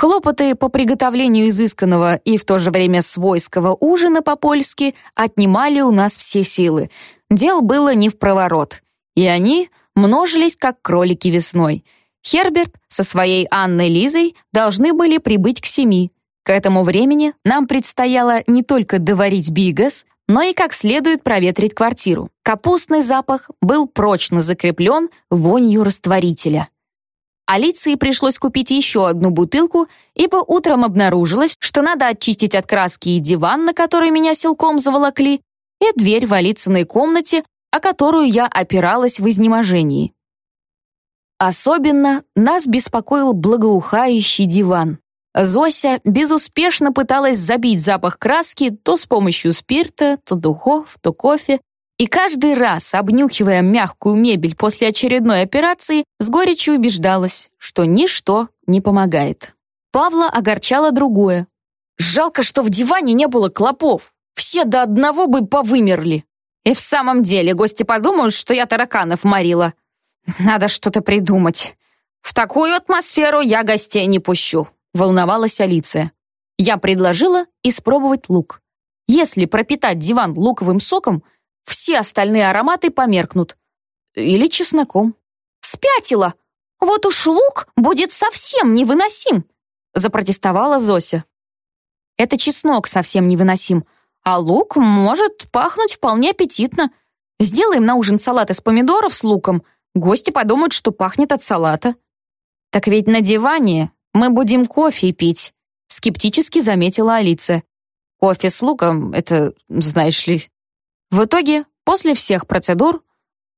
Хлопоты по приготовлению изысканного и в то же время свойского ужина по-польски отнимали у нас все силы. Дел было не в проворот. И они множились, как кролики весной. Херберт со своей Анной Лизой должны были прибыть к семи. К этому времени нам предстояло не только доварить бигас, но и как следует проветрить квартиру. Капустный запах был прочно закреплен вонью растворителя. Алиции пришлось купить еще одну бутылку, ибо утром обнаружилось, что надо очистить от краски и диван, на который меня силком заволокли, и дверь в Алицыной комнате, о которую я опиралась в изнеможении. Особенно нас беспокоил благоухающий диван. Зося безуспешно пыталась забить запах краски то с помощью спирта, то духов, то кофе, и каждый раз, обнюхивая мягкую мебель после очередной операции, с горечью убеждалась, что ничто не помогает. Павла огорчало другое. «Жалко, что в диване не было клопов. Все до одного бы повымерли. И в самом деле гости подумают, что я тараканов морила. Надо что-то придумать. В такую атмосферу я гостей не пущу», волновалась Алиция. Я предложила испробовать лук. Если пропитать диван луковым соком, все остальные ароматы померкнут. Или чесноком. «Спятила! Вот уж лук будет совсем невыносим!» запротестовала Зося. «Это чеснок совсем невыносим, а лук может пахнуть вполне аппетитно. Сделаем на ужин салат из помидоров с луком. Гости подумают, что пахнет от салата». «Так ведь на диване мы будем кофе пить», скептически заметила Алиция. «Кофе с луком — это, знаешь ли, в итоге, после всех процедур,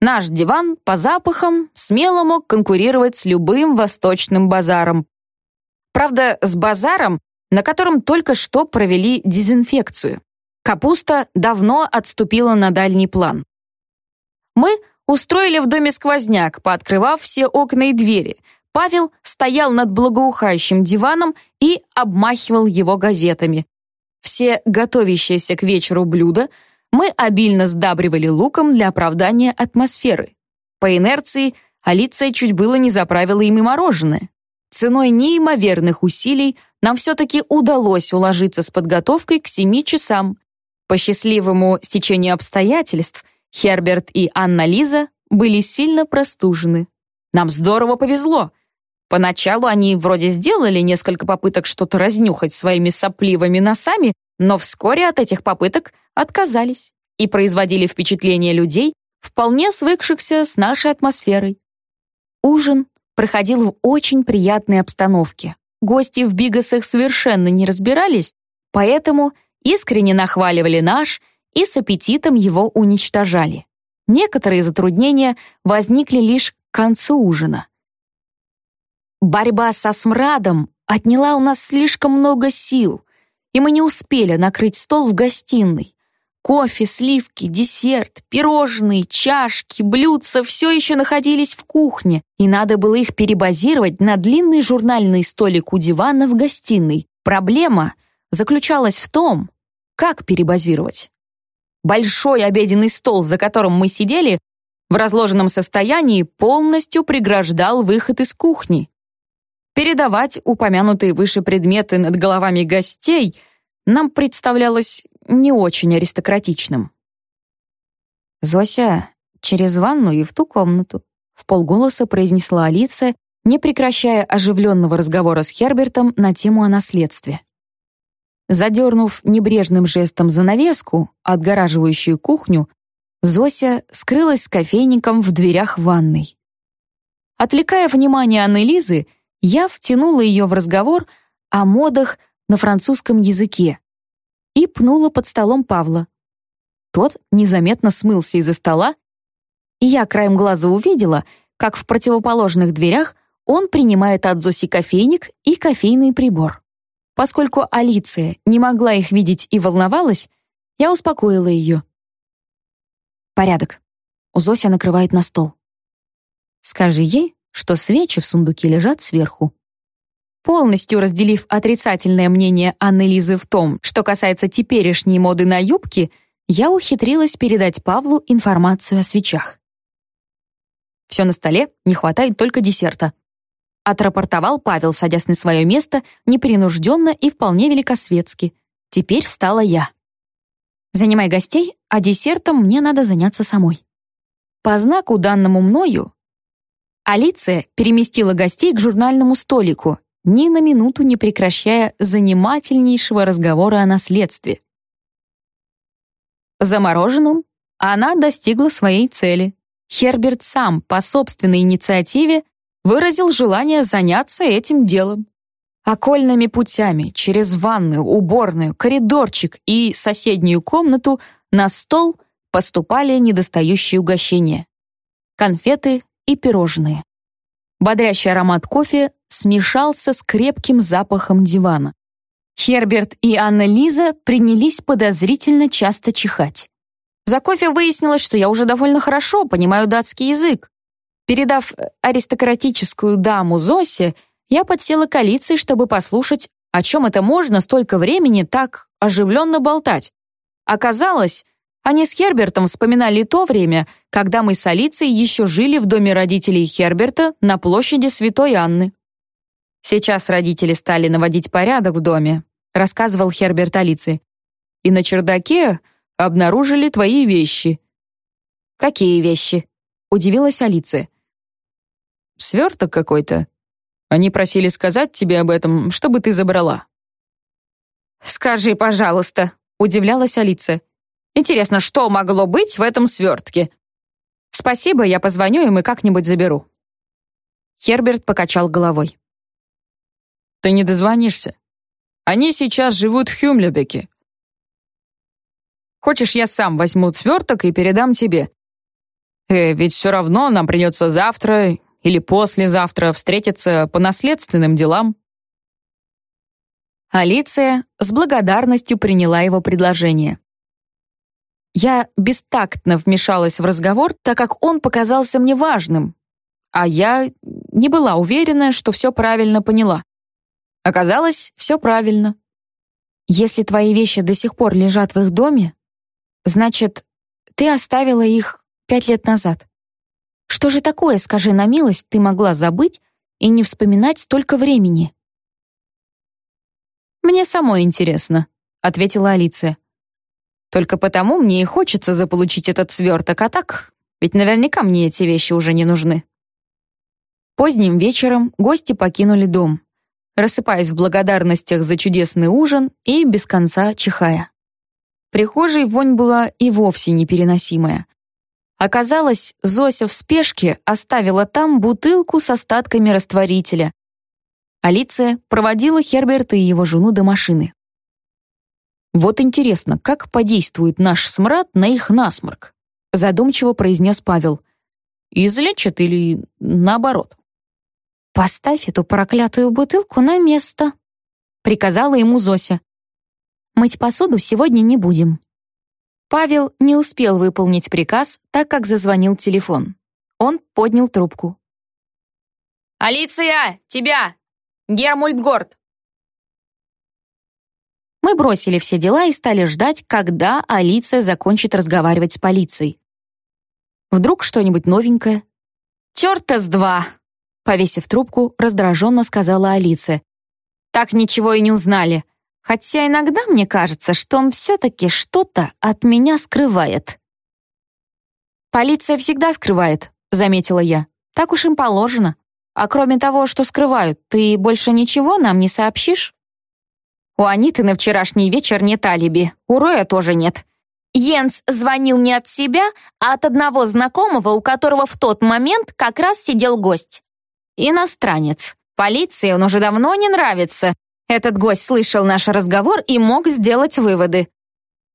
наш диван по запахам смело мог конкурировать с любым восточным базаром. Правда, с базаром, на котором только что провели дезинфекцию. Капуста давно отступила на дальний план. Мы устроили в доме сквозняк, пооткрывав все окна и двери. Павел стоял над благоухающим диваном и обмахивал его газетами. Все готовящиеся к вечеру блюда — мы обильно сдабривали луком для оправдания атмосферы. По инерции Алиция чуть было не заправила ими мороженое. Ценой неимоверных усилий нам все-таки удалось уложиться с подготовкой к семи часам. По счастливому стечению обстоятельств Херберт и Анна-Лиза были сильно простужены. Нам здорово повезло. Поначалу они вроде сделали несколько попыток что-то разнюхать своими сопливыми носами, но вскоре от этих попыток отказались и производили впечатление людей, вполне свыкшихся с нашей атмосферой. Ужин проходил в очень приятной обстановке. Гости в бигасах совершенно не разбирались, поэтому искренне нахваливали наш и с аппетитом его уничтожали. Некоторые затруднения возникли лишь к концу ужина. Борьба со смрадом отняла у нас слишком много сил, и мы не успели накрыть стол в гостиной. Кофе, сливки, десерт, пирожные, чашки, блюдца все еще находились в кухне, и надо было их перебазировать на длинный журнальный столик у дивана в гостиной. Проблема заключалась в том, как перебазировать. Большой обеденный стол, за которым мы сидели, в разложенном состоянии полностью преграждал выход из кухни. Передавать упомянутые выше предметы над головами гостей нам представлялось не очень аристократичным. «Зося, через ванну и в ту комнату», — в полголоса произнесла Алиция, не прекращая оживленного разговора с Хербертом на тему о наследстве. Задернув небрежным жестом занавеску, отгораживающую кухню, Зося скрылась с кофейником в дверях ванной. Отвлекая внимание Анны Лизы, я втянула ее в разговор о модах на французском языке и пнула под столом Павла. Тот незаметно смылся из-за стола, и я краем глаза увидела, как в противоположных дверях он принимает от Зоси кофейник и кофейный прибор. Поскольку Алиция не могла их видеть и волновалась, я успокоила ее. «Порядок. Зося накрывает на стол. Скажи ей, что свечи в сундуке лежат сверху. Полностью разделив отрицательное мнение Анны Лизы в том, что касается теперешней моды на юбки, я ухитрилась передать Павлу информацию о свечах. Все на столе, не хватает только десерта. отрапортовал Павел, садясь на свое место, непринужденно и вполне великосветски. Теперь встала я. Занимай гостей, а десертом мне надо заняться самой. По знаку, данному мною, Алиция переместила гостей к журнальному столику, ни на минуту не прекращая занимательнейшего разговора о наследстве. Замороженным она достигла своей цели. Херберт сам по собственной инициативе выразил желание заняться этим делом. Окольными путями, через ванную, уборную, коридорчик и соседнюю комнату на стол поступали недостающие угощения. Конфеты и пирожные. Бодрящий аромат кофе смешался с крепким запахом дивана. Херберт и Анна-Лиза принялись подозрительно часто чихать. За кофе выяснилось, что я уже довольно хорошо понимаю датский язык. Передав аристократическую даму Зосе, я подсела к Алиции, чтобы послушать, о чем это можно столько времени так оживленно болтать. Оказалось, они с Хербертом вспоминали то время, когда мы с Алицей еще жили в доме родителей Херберта на площади Святой Анны. Сейчас родители стали наводить порядок в доме, рассказывал Херберт Алице. И на чердаке обнаружили твои вещи. Какие вещи? удивилась Алиция. Сверток какой-то. Они просили сказать тебе об этом, чтобы ты забрала. Скажи, пожалуйста, удивлялась Алиция. Интересно, что могло быть в этом свертке? Спасибо, я позвоню им и как-нибудь заберу. Херберт покачал головой. Ты не дозвонишься. Они сейчас живут в Хюмлебеке. Хочешь, я сам возьму сверток и передам тебе? Э, ведь все равно нам придется завтра или послезавтра встретиться по наследственным делам. Алиция с благодарностью приняла его предложение. Я бестактно вмешалась в разговор, так как он показался мне важным, а я не была уверена, что все правильно поняла. Оказалось, все правильно. Если твои вещи до сих пор лежат в их доме, значит, ты оставила их пять лет назад. Что же такое, скажи на милость, ты могла забыть и не вспоминать столько времени? Мне самой интересно, ответила Алиция. Только потому мне и хочется заполучить этот сверток, а так, ведь наверняка мне эти вещи уже не нужны. Поздним вечером гости покинули дом рассыпаясь в благодарностях за чудесный ужин и без конца чихая. Прихожей вонь была и вовсе непереносимая. Оказалось, Зося в спешке оставила там бутылку с остатками растворителя. Алиция проводила Херберта и его жену до машины. «Вот интересно, как подействует наш смрад на их насморк?» задумчиво произнес Павел. «Излечит или наоборот?» «Поставь эту проклятую бутылку на место», — приказала ему Зося. «Мыть посуду сегодня не будем». Павел не успел выполнить приказ, так как зазвонил телефон. Он поднял трубку. «Алиция, тебя! Гермульдгорд!» Мы бросили все дела и стали ждать, когда Алиция закончит разговаривать с полицией. Вдруг что-нибудь новенькое? «Чёрта с два!» Повесив трубку, раздраженно сказала Алиса. «Так ничего и не узнали. Хотя иногда мне кажется, что он все-таки что-то от меня скрывает». «Полиция всегда скрывает», — заметила я. «Так уж им положено. А кроме того, что скрывают, ты больше ничего нам не сообщишь?» «У Аниты на вчерашний вечер нет алиби. У Роя тоже нет. Йенс звонил не от себя, а от одного знакомого, у которого в тот момент как раз сидел гость. Иностранец. Полиции он уже давно не нравится. Этот гость слышал наш разговор и мог сделать выводы.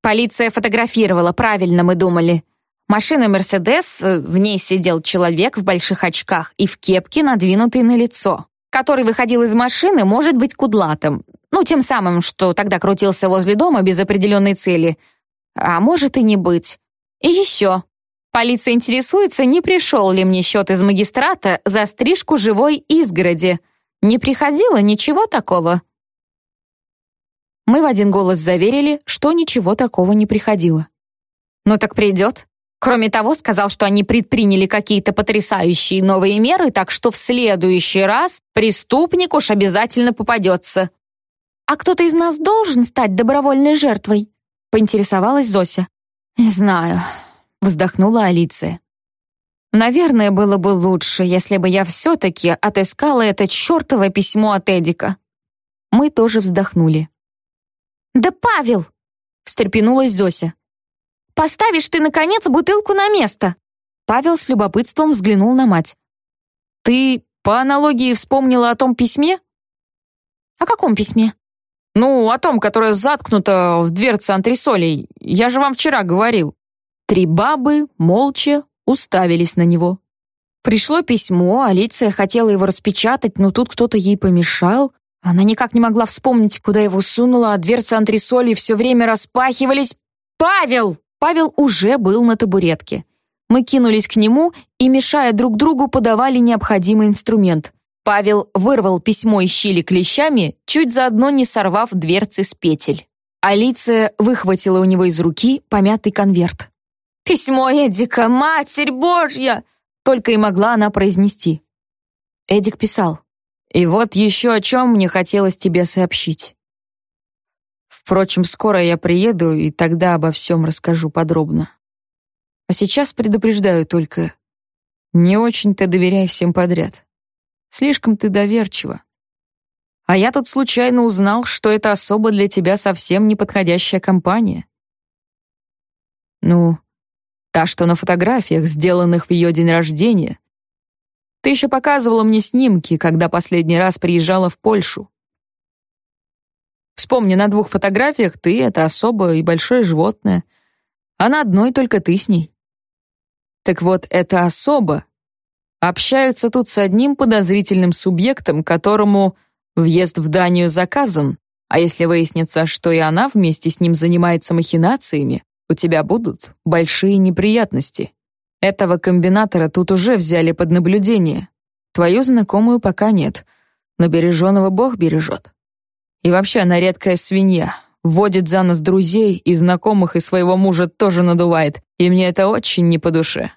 Полиция фотографировала, правильно мы думали. Машина «Мерседес», э, в ней сидел человек в больших очках и в кепке, надвинутой на лицо, который выходил из машины, может быть, кудлатым. Ну, тем самым, что тогда крутился возле дома без определенной цели. А может и не быть. И еще. Полиция интересуется, не пришел ли мне счет из магистрата за стрижку живой изгороди. Не приходило ничего такого. Мы в один голос заверили, что ничего такого не приходило. «Ну так придет», Кроме того, сказал, что они предприняли какие-то потрясающие новые меры, так что в следующий раз преступник уж обязательно попадется. «А кто-то из нас должен стать добровольной жертвой?» — поинтересовалась Зося. «Не знаю», — вздохнула Алиция. «Наверное, было бы лучше, если бы я все-таки отыскала это чертово письмо от Эдика». Мы тоже вздохнули. «Да Павел!» — встрепенулась Зося. Поставишь ты, наконец, бутылку на место!» Павел с любопытством взглянул на мать. «Ты по аналогии вспомнила о том письме?» «О каком письме?» «Ну, о том, которое заткнуто в дверце антресолей. Я же вам вчера говорил». Три бабы молча уставились на него. Пришло письмо, Алиция хотела его распечатать, но тут кто-то ей помешал. Она никак не могла вспомнить, куда его сунула, а дверцы антресолей все время распахивались. «Павел!» Павел уже был на табуретке. Мы кинулись к нему и, мешая друг другу, подавали необходимый инструмент. Павел вырвал письмо из щели клещами, чуть заодно не сорвав дверцы с петель. Алиция выхватила у него из руки помятый конверт. «Письмо Эдика, Матерь Божья!» Только и могла она произнести. Эдик писал. «И вот еще о чем мне хотелось тебе сообщить. Впрочем, скоро я приеду, и тогда обо всем расскажу подробно. А сейчас предупреждаю только, не очень-то доверяй всем подряд. Слишком ты доверчива. А я тут случайно узнал, что это особо для тебя совсем неподходящая компания. Ну, та, что на фотографиях, сделанных в ее день рождения. Ты еще показывала мне снимки, когда последний раз приезжала в Польшу. Вспомни, на двух фотографиях ты — это особо и большое животное, а на одной только ты с ней. Так вот, это особо общаются тут с одним подозрительным субъектом, которому въезд в Данию заказан, а если выяснится, что и она вместе с ним занимается махинациями, у тебя будут большие неприятности. Этого комбинатора тут уже взяли под наблюдение. Твою знакомую пока нет, но береженого Бог бережет. И вообще она редкая свинья. Вводит за нос друзей и знакомых, и своего мужа тоже надувает. И мне это очень не по душе.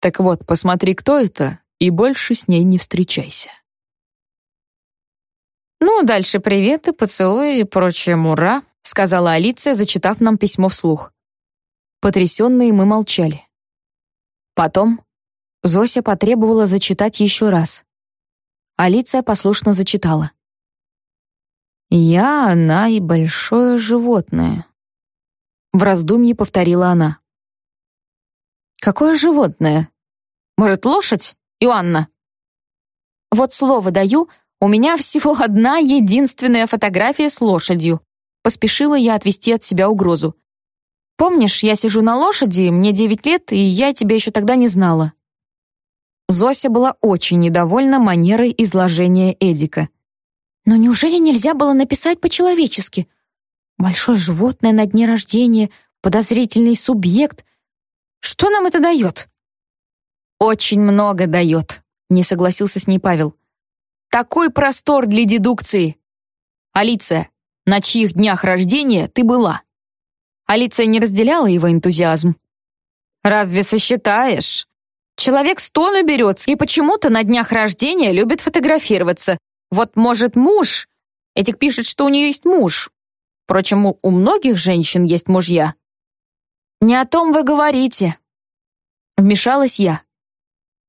Так вот, посмотри, кто это, и больше с ней не встречайся. «Ну, дальше приветы, поцелуи и прочее мура», сказала Алиция, зачитав нам письмо вслух. Потрясенные мы молчали. Потом Зося потребовала зачитать еще раз. Алиция послушно зачитала. «Я, она и большое животное», — в раздумье повторила она. «Какое животное? Может, лошадь, Иоанна?» «Вот слово даю, у меня всего одна единственная фотография с лошадью», поспешила я отвести от себя угрозу. «Помнишь, я сижу на лошади, мне девять лет, и я тебя еще тогда не знала». Зося была очень недовольна манерой изложения Эдика — но неужели нельзя было написать по-человечески? Большое животное на дне рождения, подозрительный субъект. Что нам это дает? Очень много дает, не согласился с ней Павел. Такой простор для дедукции. Алиция, на чьих днях рождения ты была? Алиция не разделяла его энтузиазм. Разве сосчитаешь? Человек сто наберется и почему-то на днях рождения любит фотографироваться, вот, может, муж? Этик пишет, что у нее есть муж. Впрочем, у многих женщин есть мужья. Не о том вы говорите. Вмешалась я.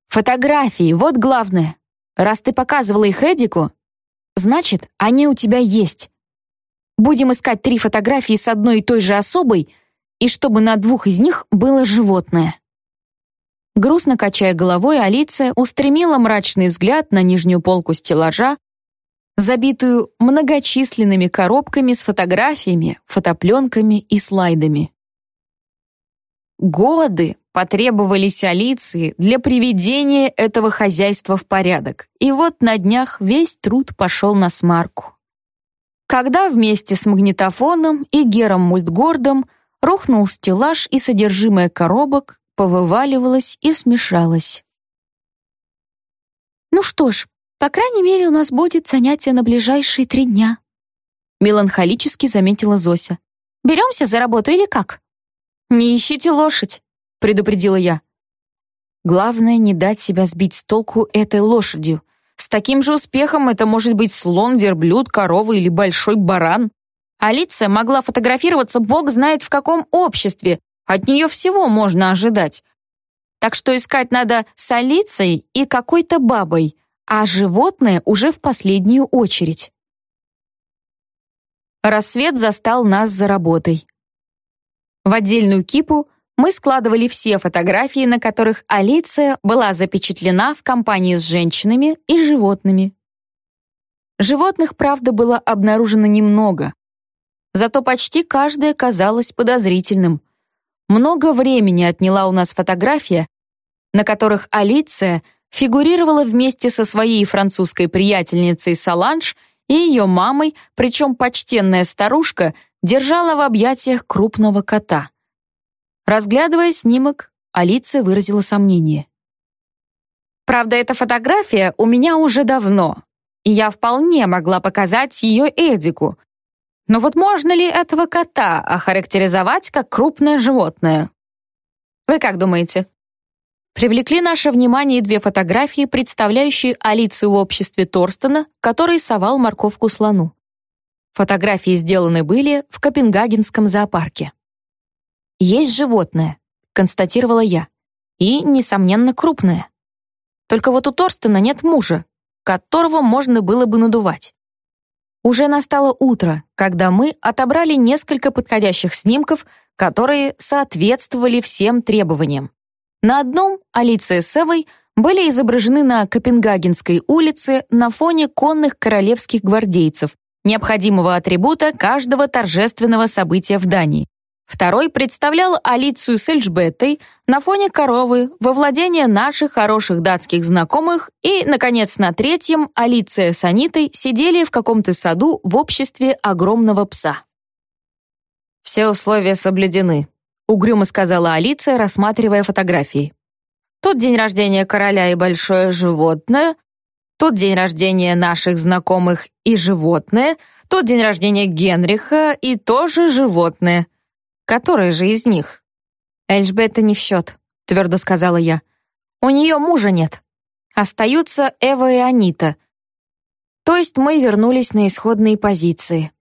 Фотографии, вот главное. Раз ты показывала их Эдику, значит, они у тебя есть. Будем искать три фотографии с одной и той же особой, и чтобы на двух из них было животное. Грустно качая головой, Алиция устремила мрачный взгляд на нижнюю полку стеллажа, забитую многочисленными коробками с фотографиями, фотопленками и слайдами. Годы потребовались Алиции для приведения этого хозяйства в порядок, и вот на днях весь труд пошел на смарку. Когда вместе с магнитофоном и Гером Мультгордом рухнул стеллаж и содержимое коробок повываливалось и смешалось. «Ну что ж, по крайней мере, у нас будет занятие на ближайшие три дня. Меланхолически заметила Зося. Беремся за работу или как? Не ищите лошадь, предупредила я. Главное не дать себя сбить с толку этой лошадью. С таким же успехом это может быть слон, верблюд, корова или большой баран. Алиция могла фотографироваться бог знает в каком обществе. От нее всего можно ожидать. Так что искать надо с Алицией и какой-то бабой, а животное уже в последнюю очередь. Рассвет застал нас за работой. В отдельную кипу мы складывали все фотографии, на которых Алиция была запечатлена в компании с женщинами и животными. Животных, правда, было обнаружено немного. Зато почти каждое казалось подозрительным. Много времени отняла у нас фотография, на которых Алиция фигурировала вместе со своей французской приятельницей Саланж и ее мамой, причем почтенная старушка держала в объятиях крупного кота. Разглядывая снимок, Алиция выразила сомнение. «Правда, эта фотография у меня уже давно, и я вполне могла показать ее Эдику. Но вот можно ли этого кота охарактеризовать как крупное животное? Вы как думаете?» Привлекли наше внимание две фотографии, представляющие Алицию в обществе Торстена, который совал морковку слону. Фотографии сделаны были в Копенгагенском зоопарке. «Есть животное», — констатировала я, «и, несомненно, крупное. Только вот у Торстена нет мужа, которого можно было бы надувать». Уже настало утро, когда мы отобрали несколько подходящих снимков, которые соответствовали всем требованиям. На одном Алиция с Эвой были изображены на Копенгагенской улице на фоне конных королевских гвардейцев, необходимого атрибута каждого торжественного события в Дании. Второй представлял Алицию с Эльжбеттой на фоне коровы во владение наших хороших датских знакомых и, наконец, на третьем Алиция с Анитой сидели в каком-то саду в обществе огромного пса. «Все условия соблюдены», угрюмо сказала Алиция, рассматривая фотографии. Тут день рождения короля и большое животное, тут день рождения наших знакомых и животное, тут день рождения Генриха и тоже животное. Которое же из них? Эльжбета не в счет, твердо сказала я. У нее мужа нет. Остаются Эва и Анита. То есть мы вернулись на исходные позиции.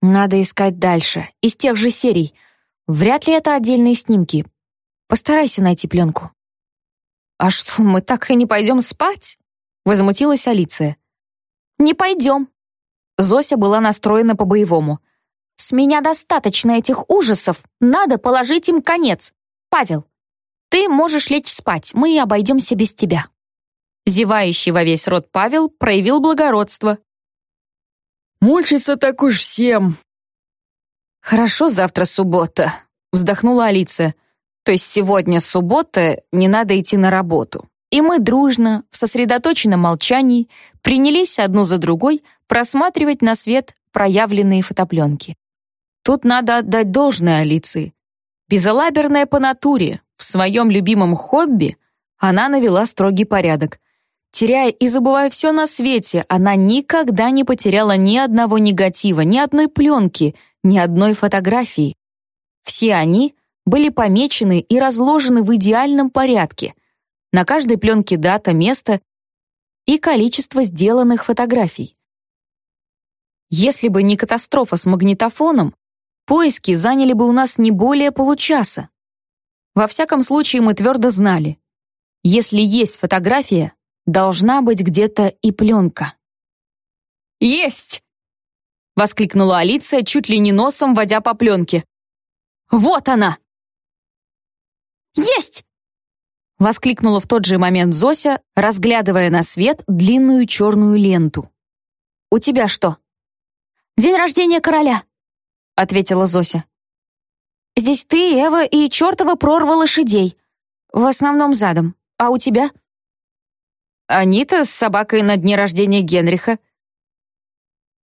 Надо искать дальше, из тех же серий — Вряд ли это отдельные снимки. Постарайся найти пленку». «А что, мы так и не пойдем спать?» — возмутилась Алиция. «Не пойдем». Зося была настроена по-боевому. «С меня достаточно этих ужасов, надо положить им конец. Павел, ты можешь лечь спать, мы обойдемся без тебя». Зевающий во весь рот Павел проявил благородство. «Мучиться так уж всем», «Хорошо, завтра суббота», — вздохнула Алиция. «То есть сегодня суббота, не надо идти на работу». И мы дружно, в сосредоточенном молчании, принялись одну за другой просматривать на свет проявленные фотопленки. Тут надо отдать должное Алиции. Безалаберная по натуре, в своем любимом хобби она навела строгий порядок. Теряя и забывая все на свете, она никогда не потеряла ни одного негатива, ни одной пленки — ни одной фотографии. Все они были помечены и разложены в идеальном порядке. На каждой пленке дата, место и количество сделанных фотографий. Если бы не катастрофа с магнитофоном, поиски заняли бы у нас не более получаса. Во всяком случае, мы твердо знали, если есть фотография, должна быть где-то и пленка. «Есть!» — воскликнула Алиция, чуть ли не носом водя по пленке. «Вот она!» «Есть!» — воскликнула в тот же момент Зося, разглядывая на свет длинную черную ленту. «У тебя что?» «День рождения короля», — ответила Зося. «Здесь ты, Эва и чертова прорва лошадей. В основном задом. А у тебя?» «Анита с собакой на дне рождения Генриха»,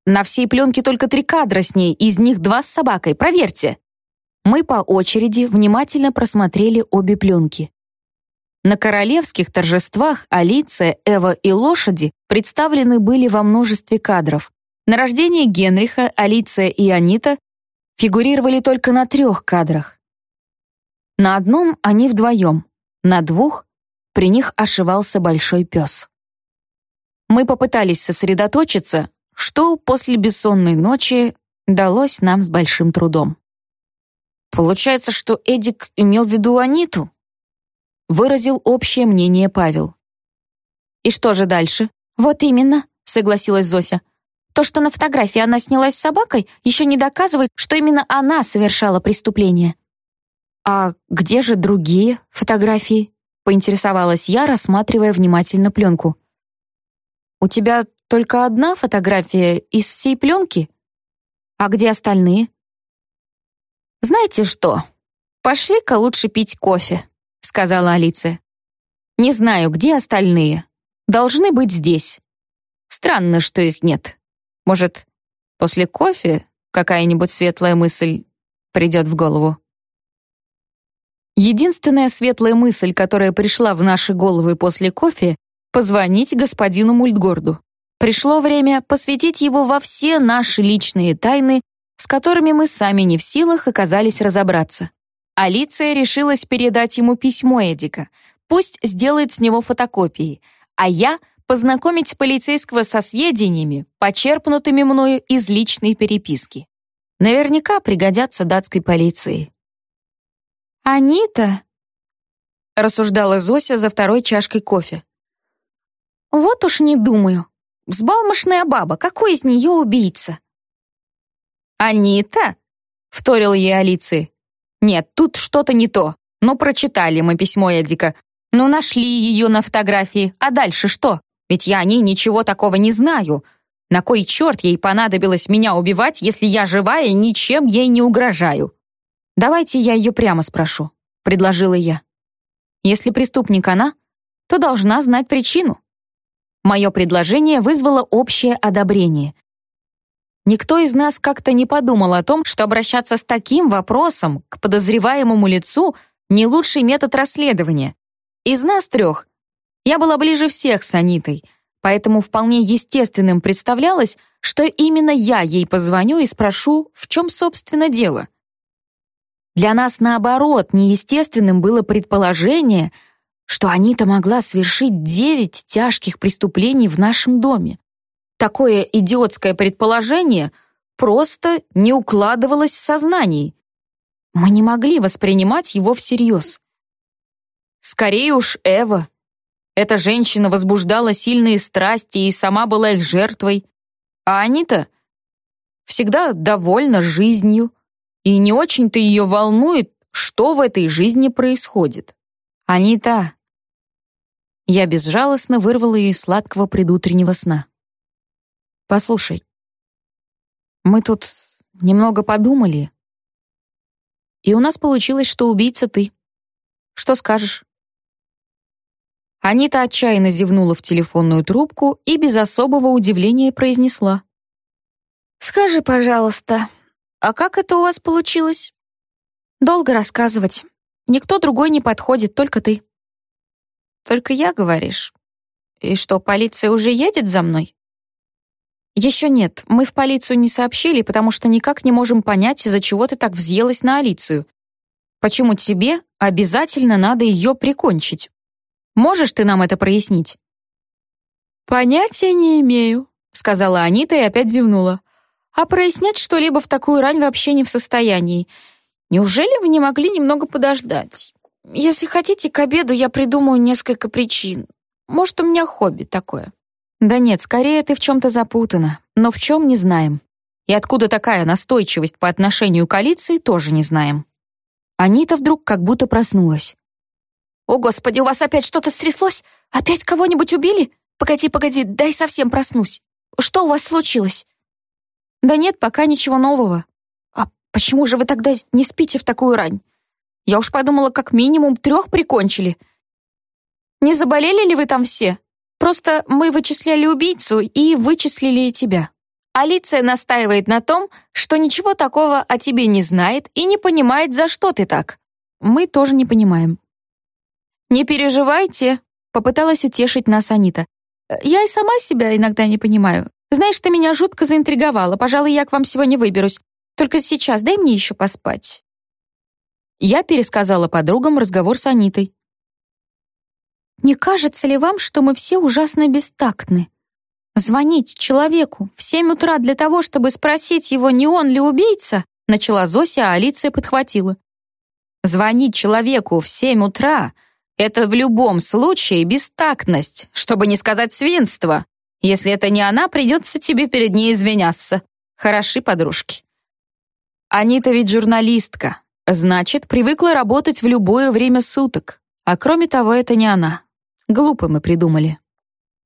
на всей пленке только три кадра с ней, из них два с собакой. Проверьте. Мы по очереди внимательно просмотрели обе пленки. На королевских торжествах Алиция, Эва и лошади представлены были во множестве кадров. На рождении Генриха, Алиция и Анита фигурировали только на трех кадрах. На одном они вдвоем, на двух при них ошивался большой пес. Мы попытались сосредоточиться, что после бессонной ночи далось нам с большим трудом. Получается, что Эдик имел в виду Аниту? Выразил общее мнение Павел. И что же дальше? Вот именно, согласилась Зося. То, что на фотографии она снялась с собакой, еще не доказывает, что именно она совершала преступление. А где же другие фотографии? Поинтересовалась я, рассматривая внимательно пленку. У тебя только одна фотография из всей пленки? А где остальные? Знаете что? Пошли-ка лучше пить кофе, сказала Алиция. Не знаю, где остальные. Должны быть здесь. Странно, что их нет. Может, после кофе какая-нибудь светлая мысль придет в голову? Единственная светлая мысль, которая пришла в наши головы после кофе, позвонить господину Мультгорду. Пришло время посвятить его во все наши личные тайны, с которыми мы сами не в силах оказались разобраться. Алиция решилась передать ему письмо Эдика. Пусть сделает с него фотокопии, а я познакомить полицейского со сведениями, почерпнутыми мною из личной переписки. Наверняка пригодятся датской полиции. «Анита», — рассуждала Зося за второй чашкой кофе. Вот уж не думаю. Взбалмошная баба, какой из нее убийца? «Анита?» — вторил ей Алиции. «Нет, тут что-то не то. Ну, прочитали мы письмо Эдика. Ну, нашли ее на фотографии. А дальше что? Ведь я о ней ничего такого не знаю. На кой черт ей понадобилось меня убивать, если я живая ничем ей не угрожаю?» «Давайте я ее прямо спрошу», — предложила я. «Если преступник она, то должна знать причину. Мое предложение вызвало общее одобрение. Никто из нас как-то не подумал о том, что обращаться с таким вопросом к подозреваемому лицу не лучший метод расследования. Из нас трех я была ближе всех с Анитой, поэтому вполне естественным представлялось, что именно я ей позвоню и спрошу, в чем, собственно, дело. Для нас, наоборот, неестественным было предположение — что Анита могла совершить девять тяжких преступлений в нашем доме. Такое идиотское предположение просто не укладывалось в сознании. Мы не могли воспринимать его всерьез. Скорее уж Эва. Эта женщина возбуждала сильные страсти и сама была их жертвой. А Анита всегда довольна жизнью, и не очень-то ее волнует, что в этой жизни происходит. Анита я безжалостно вырвала ее из сладкого предутреннего сна. «Послушай, мы тут немного подумали, и у нас получилось, что убийца ты. Что скажешь?» Анита отчаянно зевнула в телефонную трубку и без особого удивления произнесла. «Скажи, пожалуйста, а как это у вас получилось?» «Долго рассказывать. Никто другой не подходит, только ты». Только я, говоришь? И что, полиция уже едет за мной? Еще нет, мы в полицию не сообщили, потому что никак не можем понять, из-за чего ты так взъелась на Алицию. Почему тебе обязательно надо ее прикончить? Можешь ты нам это прояснить? Понятия не имею, сказала Анита и опять зевнула. А прояснять что-либо в такую рань вообще не в состоянии. Неужели вы не могли немного подождать? Если хотите, к обеду я придумаю несколько причин. Может, у меня хобби такое. Да нет, скорее ты в чем-то запутана, но в чем не знаем. И откуда такая настойчивость по отношению к Алиции, тоже не знаем. Анита вдруг как будто проснулась. «О, Господи, у вас опять что-то стряслось? Опять кого-нибудь убили? Погоди, погоди, дай совсем проснусь. Что у вас случилось?» «Да нет, пока ничего нового». «А почему же вы тогда не спите в такую рань? Я уж подумала, как минимум трех прикончили. Не заболели ли вы там все? Просто мы вычисляли убийцу и вычислили и тебя. Алиция настаивает на том, что ничего такого о тебе не знает и не понимает, за что ты так. Мы тоже не понимаем. Не переживайте, попыталась утешить нас Анита. Я и сама себя иногда не понимаю. Знаешь, ты меня жутко заинтриговала. Пожалуй, я к вам сегодня выберусь. Только сейчас дай мне еще поспать. Я пересказала подругам разговор с Анитой. «Не кажется ли вам, что мы все ужасно бестактны? Звонить человеку в семь утра для того, чтобы спросить его, не он ли убийца?» Начала Зося, а Алиция подхватила. «Звонить человеку в семь утра — это в любом случае бестактность, чтобы не сказать свинство. Если это не она, придется тебе перед ней извиняться. Хороши подружки». Анита ведь журналистка, значит, привыкла работать в любое время суток. А кроме того, это не она. Глупо мы придумали.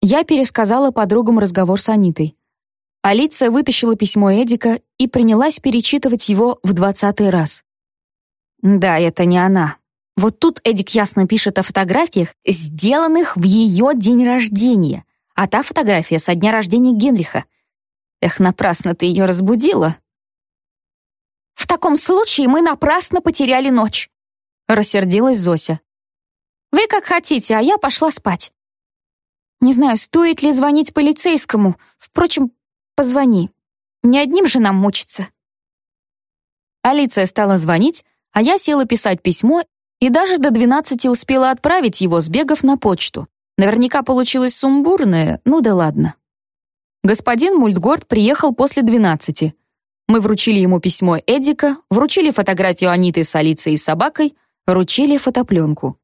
Я пересказала подругам разговор с Анитой. Алиция вытащила письмо Эдика и принялась перечитывать его в двадцатый раз. Да, это не она. Вот тут Эдик ясно пишет о фотографиях, сделанных в ее день рождения, а та фотография со дня рождения Генриха. Эх, напрасно ты ее разбудила. В таком случае мы напрасно потеряли ночь, рассердилась Зося. Вы как хотите, а я пошла спать. Не знаю, стоит ли звонить полицейскому. Впрочем, Позвони. Не одним же нам мучиться. Алиция стала звонить, а я села писать письмо и даже до 12 успела отправить его, сбегав на почту. Наверняка получилось сумбурное, ну да ладно. Господин Мультгорд приехал после 12. Мы вручили ему письмо Эдика, вручили фотографию Аниты с Алицией и собакой, вручили фотопленку.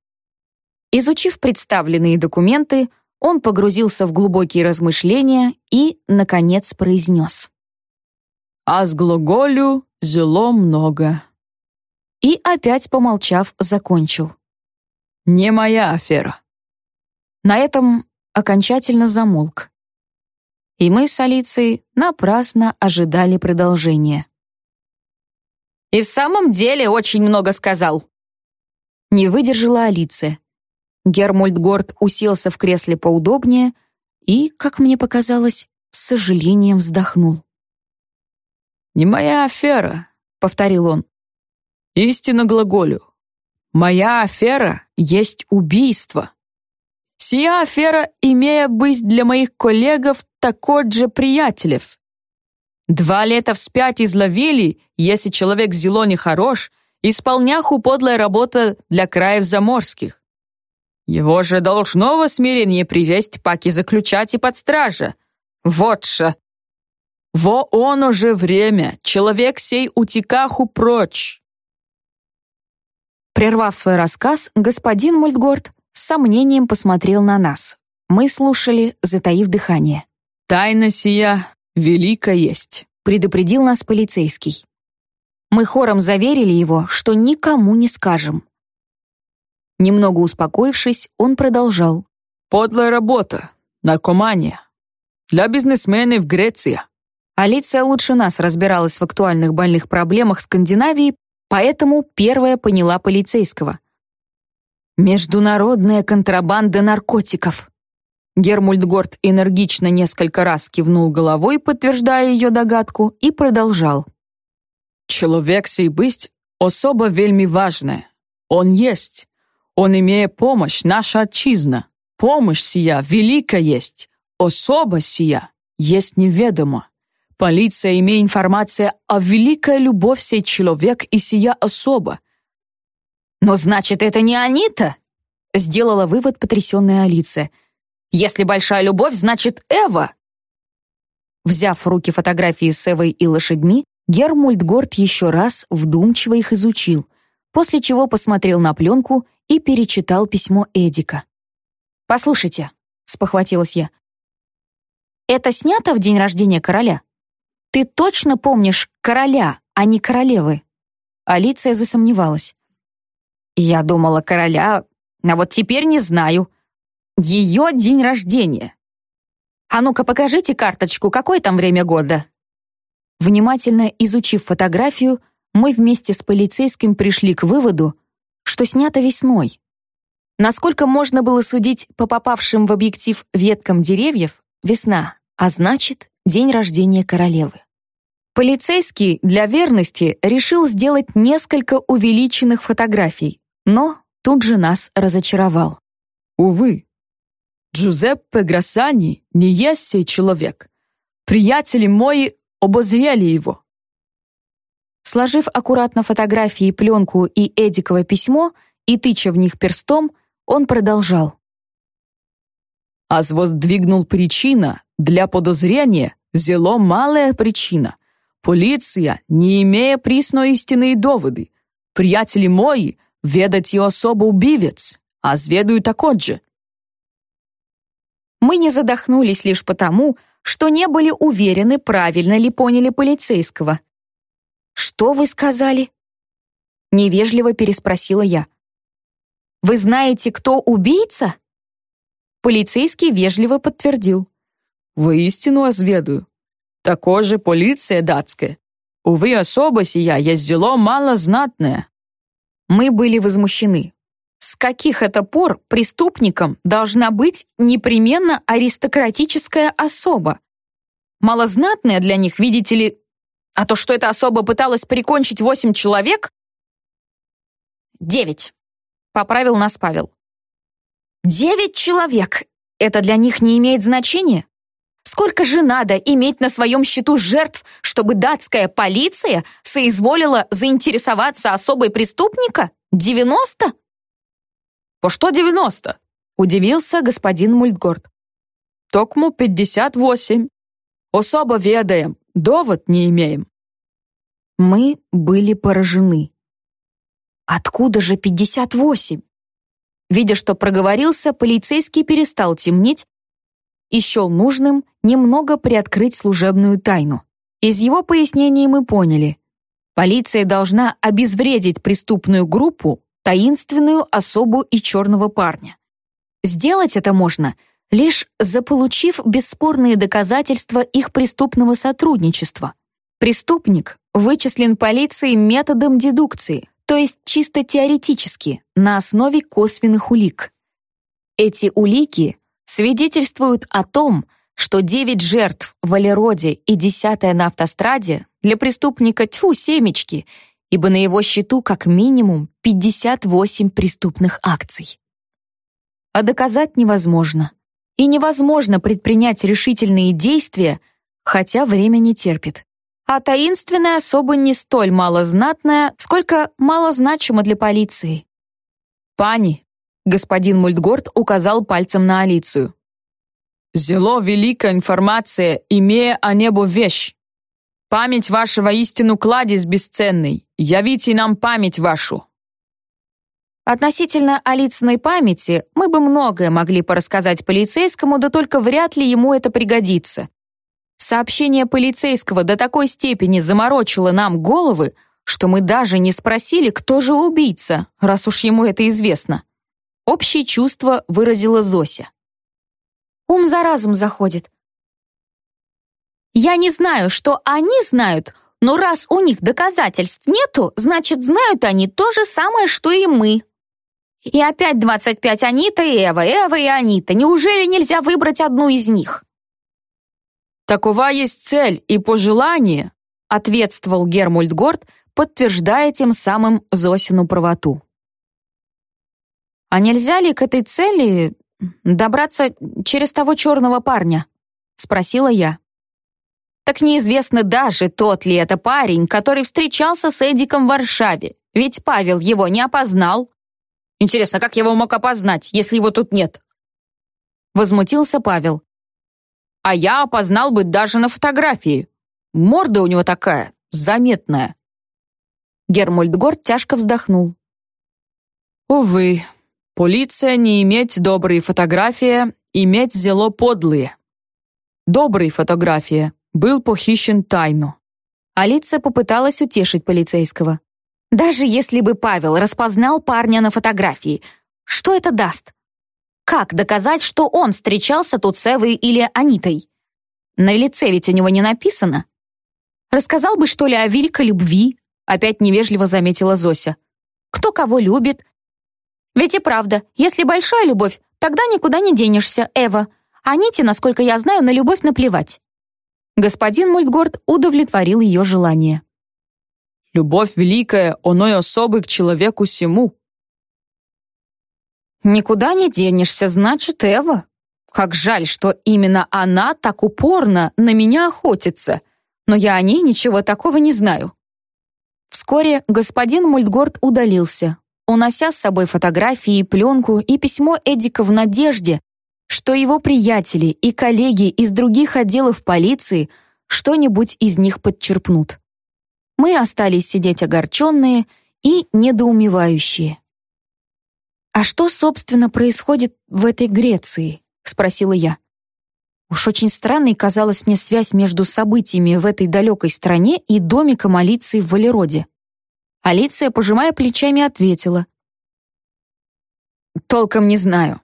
Изучив представленные документы, он погрузился в глубокие размышления и, наконец, произнес. «А с глаголю зело много». И опять, помолчав, закончил. «Не моя афера». На этом окончательно замолк. И мы с Алицией напрасно ожидали продолжения. «И в самом деле очень много сказал», не выдержала Алиция. Гермульт Горд уселся в кресле поудобнее и, как мне показалось, с сожалением вздохнул. «Не моя афера», — повторил он. «Истинно глаголю. Моя афера есть убийство. Сия афера, имея быть для моих коллегов такой же приятелев. Два лета вспять изловили, если человек зело не хорош, исполняху подлая работа для краев заморских. Его же должно во смирение привесть паки заключать и под стража. Вот же. Во оно же время, человек сей утекаху прочь. Прервав свой рассказ, господин Мультгорд с сомнением посмотрел на нас. Мы слушали, затаив дыхание. «Тайна сия велика есть», — предупредил нас полицейский. Мы хором заверили его, что никому не скажем. Немного успокоившись, он продолжал. «Подлая работа. Наркомания. Для бизнесменов Греция». Алиция лучше нас разбиралась в актуальных больных проблемах Скандинавии, поэтому первая поняла полицейского. «Международная контрабанда наркотиков». Гермульдгорд энергично несколько раз кивнул головой, подтверждая ее догадку, и продолжал. «Человек сей бысть особо вельми важная. Он есть. Он имея помощь, наша отчизна. Помощь сия велика есть, особа сия есть неведомо. Полиция имеет информация о великой любовь сей человек и сия особа. Но значит, это не Анита? Сделала вывод потрясенная Алиция. Если большая любовь, значит Эва. Взяв в руки фотографии с Эвой и лошадьми, Гермульдгорд еще раз вдумчиво их изучил, после чего посмотрел на пленку и перечитал письмо Эдика. «Послушайте», — спохватилась я, «это снято в день рождения короля? Ты точно помнишь короля, а не королевы?» Алиция засомневалась. «Я думала короля, а вот теперь не знаю. Ее день рождения. А ну-ка покажите карточку, какое там время года?» Внимательно изучив фотографию, мы вместе с полицейским пришли к выводу, что снято весной. Насколько можно было судить по попавшим в объектив веткам деревьев, весна, а значит, день рождения королевы. Полицейский для верности решил сделать несколько увеличенных фотографий, но тут же нас разочаровал. Увы, Джузеппе Грассани не есть сей человек. Приятели мои обозрели его. Сложив аккуратно фотографии, пленку и Эдиково письмо и тыча в них перстом, он продолжал. «Аз воздвигнул причина для подозрения, зело малая причина. Полиция, не имея присно истинные доводы. Приятели мои, ведать и особо убивец, а зведаю такот же. Мы не задохнулись лишь потому, что не были уверены, правильно ли поняли полицейского. «Что вы сказали?» Невежливо переспросила я. «Вы знаете, кто убийца?» Полицейский вежливо подтвердил. «Воистину озведаю. Такой же полиция датская. Увы, особо сия мало знатное». Мы были возмущены. С каких это пор преступником должна быть непременно аристократическая особа? Малознатная для них, видите ли, а то, что эта особа пыталась прикончить восемь человек? Девять. Поправил нас Павел. Девять человек. Это для них не имеет значения? Сколько же надо иметь на своем счету жертв, чтобы датская полиция соизволила заинтересоваться особой преступника? Девяносто? «По что девяносто?» — удивился господин Мультгорд. «Токму пятьдесят восемь. Особо ведаем, довод не имеем». Мы были поражены. «Откуда же пятьдесят восемь?» Видя, что проговорился, полицейский перестал темнеть и счел нужным немного приоткрыть служебную тайну. Из его пояснений мы поняли. Полиция должна обезвредить преступную группу таинственную особу и черного парня. Сделать это можно, лишь заполучив бесспорные доказательства их преступного сотрудничества. Преступник вычислен полицией методом дедукции, то есть чисто теоретически, на основе косвенных улик. Эти улики свидетельствуют о том, что 9 жертв в Валероде и 10 на автостраде для преступника тьфу семечки ибо на его счету как минимум 58 преступных акций. А доказать невозможно. И невозможно предпринять решительные действия, хотя время не терпит. А таинственная особа не столь малознатная, сколько малозначима для полиции. «Пани», — господин Мультгорд указал пальцем на Алицию. «Зело великая информация, имея о небо вещь. Память ваша воистину кладезь бесценный. Явите нам память вашу». Относительно Алицыной памяти мы бы многое могли порассказать полицейскому, да только вряд ли ему это пригодится. Сообщение полицейского до такой степени заморочило нам головы, что мы даже не спросили, кто же убийца, раз уж ему это известно. Общее чувство выразила Зося. Ум за разум заходит. Я не знаю, что они знают, но раз у них доказательств нету, значит, знают они то же самое, что и мы. И опять 25 Анита и Эва, Эва и Анита. Неужели нельзя выбрать одну из них? Такова есть цель и пожелание, ответствовал Гермульт Горд, подтверждая тем самым Зосину правоту. А нельзя ли к этой цели добраться через того черного парня? Спросила я так неизвестно даже, тот ли это парень, который встречался с Эдиком в Варшаве. Ведь Павел его не опознал. Интересно, как его мог опознать, если его тут нет? Возмутился Павел. А я опознал бы даже на фотографии. Морда у него такая, заметная. Гермольдгорд тяжко вздохнул. Увы, полиция не иметь добрые фотографии, иметь зело подлые. Добрые фотографии, был похищен тайно. Алиса попыталась утешить полицейского. Даже если бы Павел распознал парня на фотографии, что это даст? Как доказать, что он встречался тут с Эвой или Анитой? На лице ведь у него не написано. Рассказал бы, что ли, о великой любви? Опять невежливо заметила Зося. Кто кого любит? Ведь и правда, если большая любовь, тогда никуда не денешься, Эва. Аните, насколько я знаю, на любовь наплевать. Господин Мультгорд удовлетворил ее желание. «Любовь великая, оной особый к человеку сему». «Никуда не денешься, значит, Эва. Как жаль, что именно она так упорно на меня охотится, но я о ней ничего такого не знаю». Вскоре господин Мультгорд удалился, унося с собой фотографии, пленку и письмо Эдика в надежде, что его приятели и коллеги из других отделов полиции что-нибудь из них подчерпнут. Мы остались сидеть огорченные и недоумевающие. «А что, собственно, происходит в этой Греции?» — спросила я. Уж очень странной казалась мне связь между событиями в этой далекой стране и домиком Алиции в Валероде. Алиция, пожимая плечами, ответила. «Толком не знаю.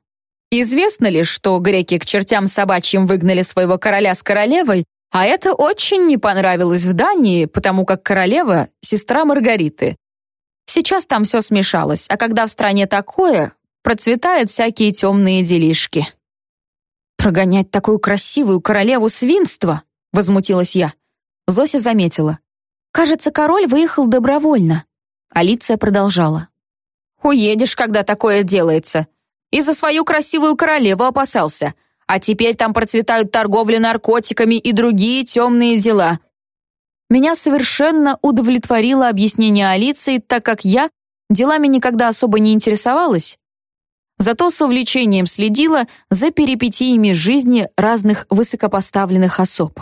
Известно ли, что греки к чертям собачьим выгнали своего короля с королевой, а это очень не понравилось в Дании, потому как королева — сестра Маргариты. Сейчас там все смешалось, а когда в стране такое, процветают всякие темные делишки». «Прогонять такую красивую королеву свинства?» — возмутилась я. Зося заметила. «Кажется, король выехал добровольно». Алиция продолжала. «Уедешь, когда такое делается. И за свою красивую королеву опасался. А теперь там процветают торговля наркотиками и другие темные дела. Меня совершенно удовлетворило объяснение Алиции, так как я делами никогда особо не интересовалась зато с увлечением следила за перипетиями жизни разных высокопоставленных особ.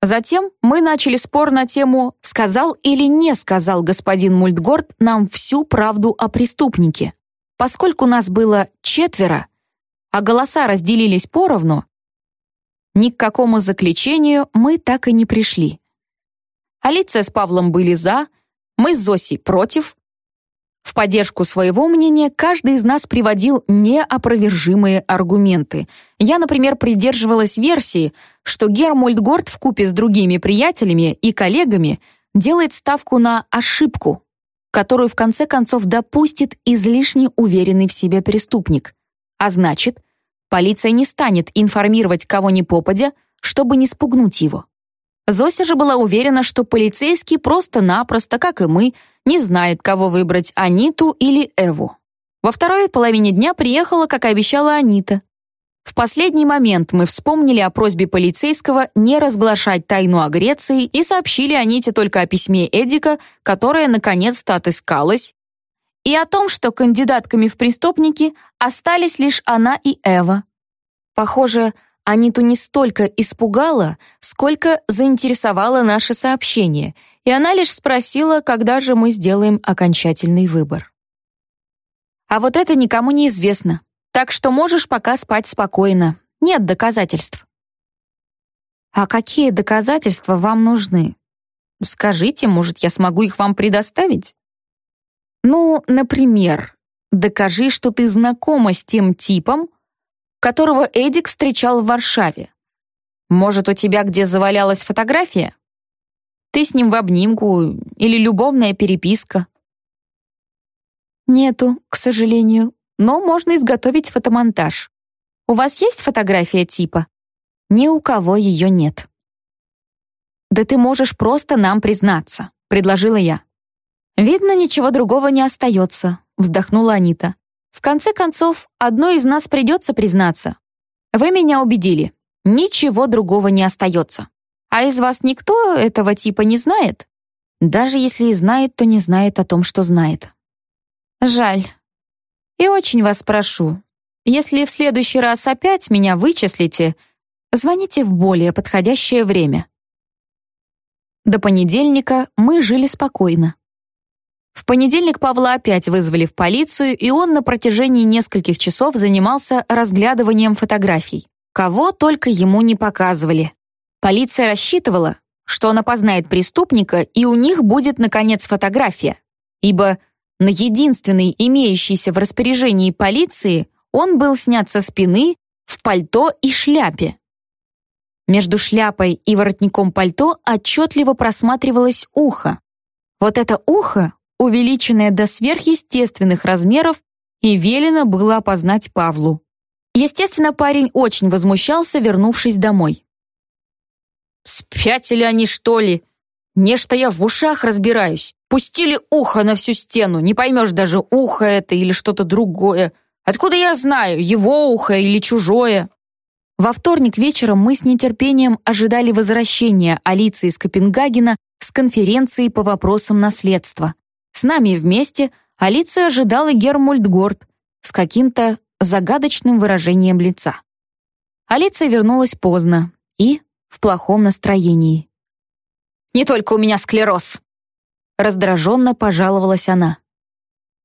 Затем мы начали спор на тему «Сказал или не сказал господин Мультгорд нам всю правду о преступнике?». Поскольку нас было четверо, а голоса разделились поровну, ни к какому заключению мы так и не пришли. Алиция с Павлом были «за», мы с Зосей против, в поддержку своего мнения каждый из нас приводил неопровержимые аргументы. Я, например, придерживалась версии, что Гермольд Горд вкупе с другими приятелями и коллегами делает ставку на ошибку, которую в конце концов допустит излишне уверенный в себе преступник. А значит, полиция не станет информировать кого ни попадя, чтобы не спугнуть его. Зося же была уверена, что полицейский просто-напросто, как и мы, не знает, кого выбрать, Аниту или Эву. Во второй половине дня приехала, как и обещала Анита. В последний момент мы вспомнили о просьбе полицейского не разглашать тайну о Греции и сообщили Аните только о письме Эдика, которое наконец-то отыскалось, и о том, что кандидатками в преступники остались лишь она и Эва. Похоже, Аниту не столько испугала, сколько заинтересовало наше сообщение, и она лишь спросила, когда же мы сделаем окончательный выбор. А вот это никому не известно, так что можешь пока спать спокойно. Нет доказательств. А какие доказательства вам нужны? Скажите, может, я смогу их вам предоставить? Ну, например, докажи, что ты знакома с тем типом, которого Эдик встречал в Варшаве. Может, у тебя где завалялась фотография? Ты с ним в обнимку или любовная переписка? Нету, к сожалению, но можно изготовить фотомонтаж. У вас есть фотография типа? Ни у кого ее нет. Да ты можешь просто нам признаться, предложила я. Видно, ничего другого не остается, вздохнула Анита. В конце концов, одной из нас придется признаться. Вы меня убедили. Ничего другого не остается. А из вас никто этого типа не знает? Даже если и знает, то не знает о том, что знает. Жаль. И очень вас прошу, если в следующий раз опять меня вычислите, звоните в более подходящее время. До понедельника мы жили спокойно. В понедельник Павла опять вызвали в полицию, и он на протяжении нескольких часов занимался разглядыванием фотографий. Кого только ему не показывали. Полиция рассчитывала, что он опознает преступника, и у них будет, наконец, фотография. Ибо на единственной имеющейся в распоряжении полиции он был снят со спины, в пальто и шляпе. Между шляпой и воротником пальто отчетливо просматривалось ухо. Вот это ухо увеличенное до сверхъестественных размеров, и велено было опознать Павлу. Естественно, парень очень возмущался, вернувшись домой. «Спятили они, что ли? Нечто я в ушах разбираюсь. Пустили ухо на всю стену, не поймешь даже, ухо это или что-то другое. Откуда я знаю, его ухо или чужое?» Во вторник вечером мы с нетерпением ожидали возвращения Алиции из Копенгагена с конференции по вопросам наследства. С нами вместе Алицию ожидал и Гермульт Горд с каким-то загадочным выражением лица. Алиция вернулась поздно и в плохом настроении. «Не только у меня склероз», — раздраженно пожаловалась она.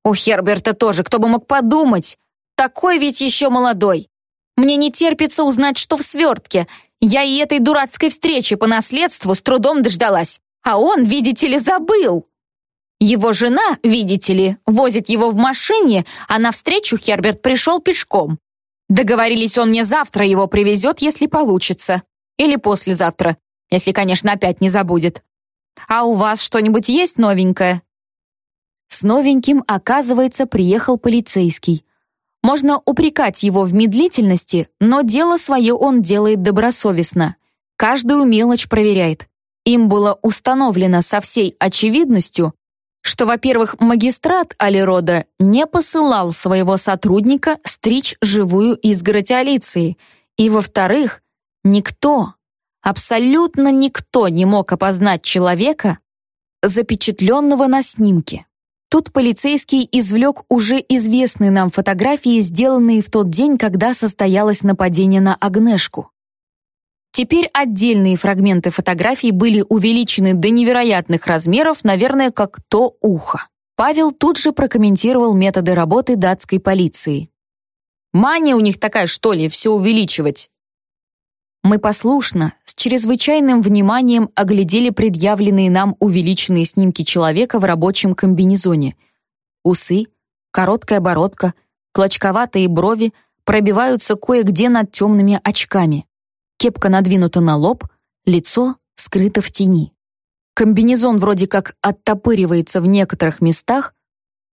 «У Херберта тоже, кто бы мог подумать. Такой ведь еще молодой. Мне не терпится узнать, что в свертке. Я и этой дурацкой встречи по наследству с трудом дождалась. А он, видите ли, забыл. Его жена, видите ли, возит его в машине, а навстречу Херберт пришел пешком. Договорились, он мне завтра его привезет, если получится. Или послезавтра, если, конечно, опять не забудет. А у вас что-нибудь есть новенькое?» С новеньким, оказывается, приехал полицейский. Можно упрекать его в медлительности, но дело свое он делает добросовестно. Каждую мелочь проверяет. Им было установлено со всей очевидностью, что, во-первых, магистрат Алирода не посылал своего сотрудника стричь живую изгородь Алиции, и, во-вторых, никто, абсолютно никто не мог опознать человека, запечатленного на снимке. Тут полицейский извлек уже известные нам фотографии, сделанные в тот день, когда состоялось нападение на Агнешку. Теперь отдельные фрагменты фотографий были увеличены до невероятных размеров, наверное, как то ухо. Павел тут же прокомментировал методы работы датской полиции. «Мания у них такая, что ли, все увеличивать?» Мы послушно, с чрезвычайным вниманием оглядели предъявленные нам увеличенные снимки человека в рабочем комбинезоне. Усы, короткая бородка, клочковатые брови пробиваются кое-где над темными очками. Кепка надвинута на лоб, лицо скрыто в тени. Комбинезон вроде как оттопыривается в некоторых местах,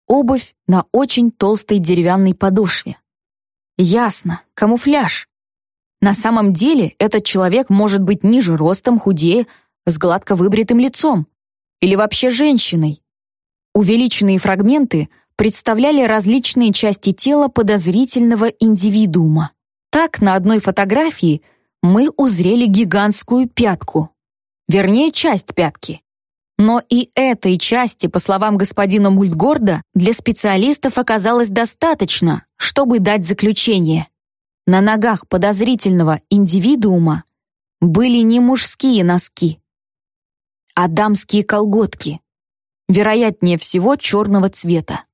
обувь на очень толстой деревянной подошве. Ясно, камуфляж. На самом деле этот человек может быть ниже ростом, худее, с гладко выбритым лицом. Или вообще женщиной. Увеличенные фрагменты представляли различные части тела подозрительного индивидуума. Так, на одной фотографии мы узрели гигантскую пятку. Вернее, часть пятки. Но и этой части, по словам господина Мультгорда, для специалистов оказалось достаточно, чтобы дать заключение. На ногах подозрительного индивидуума были не мужские носки, а дамские колготки, вероятнее всего черного цвета.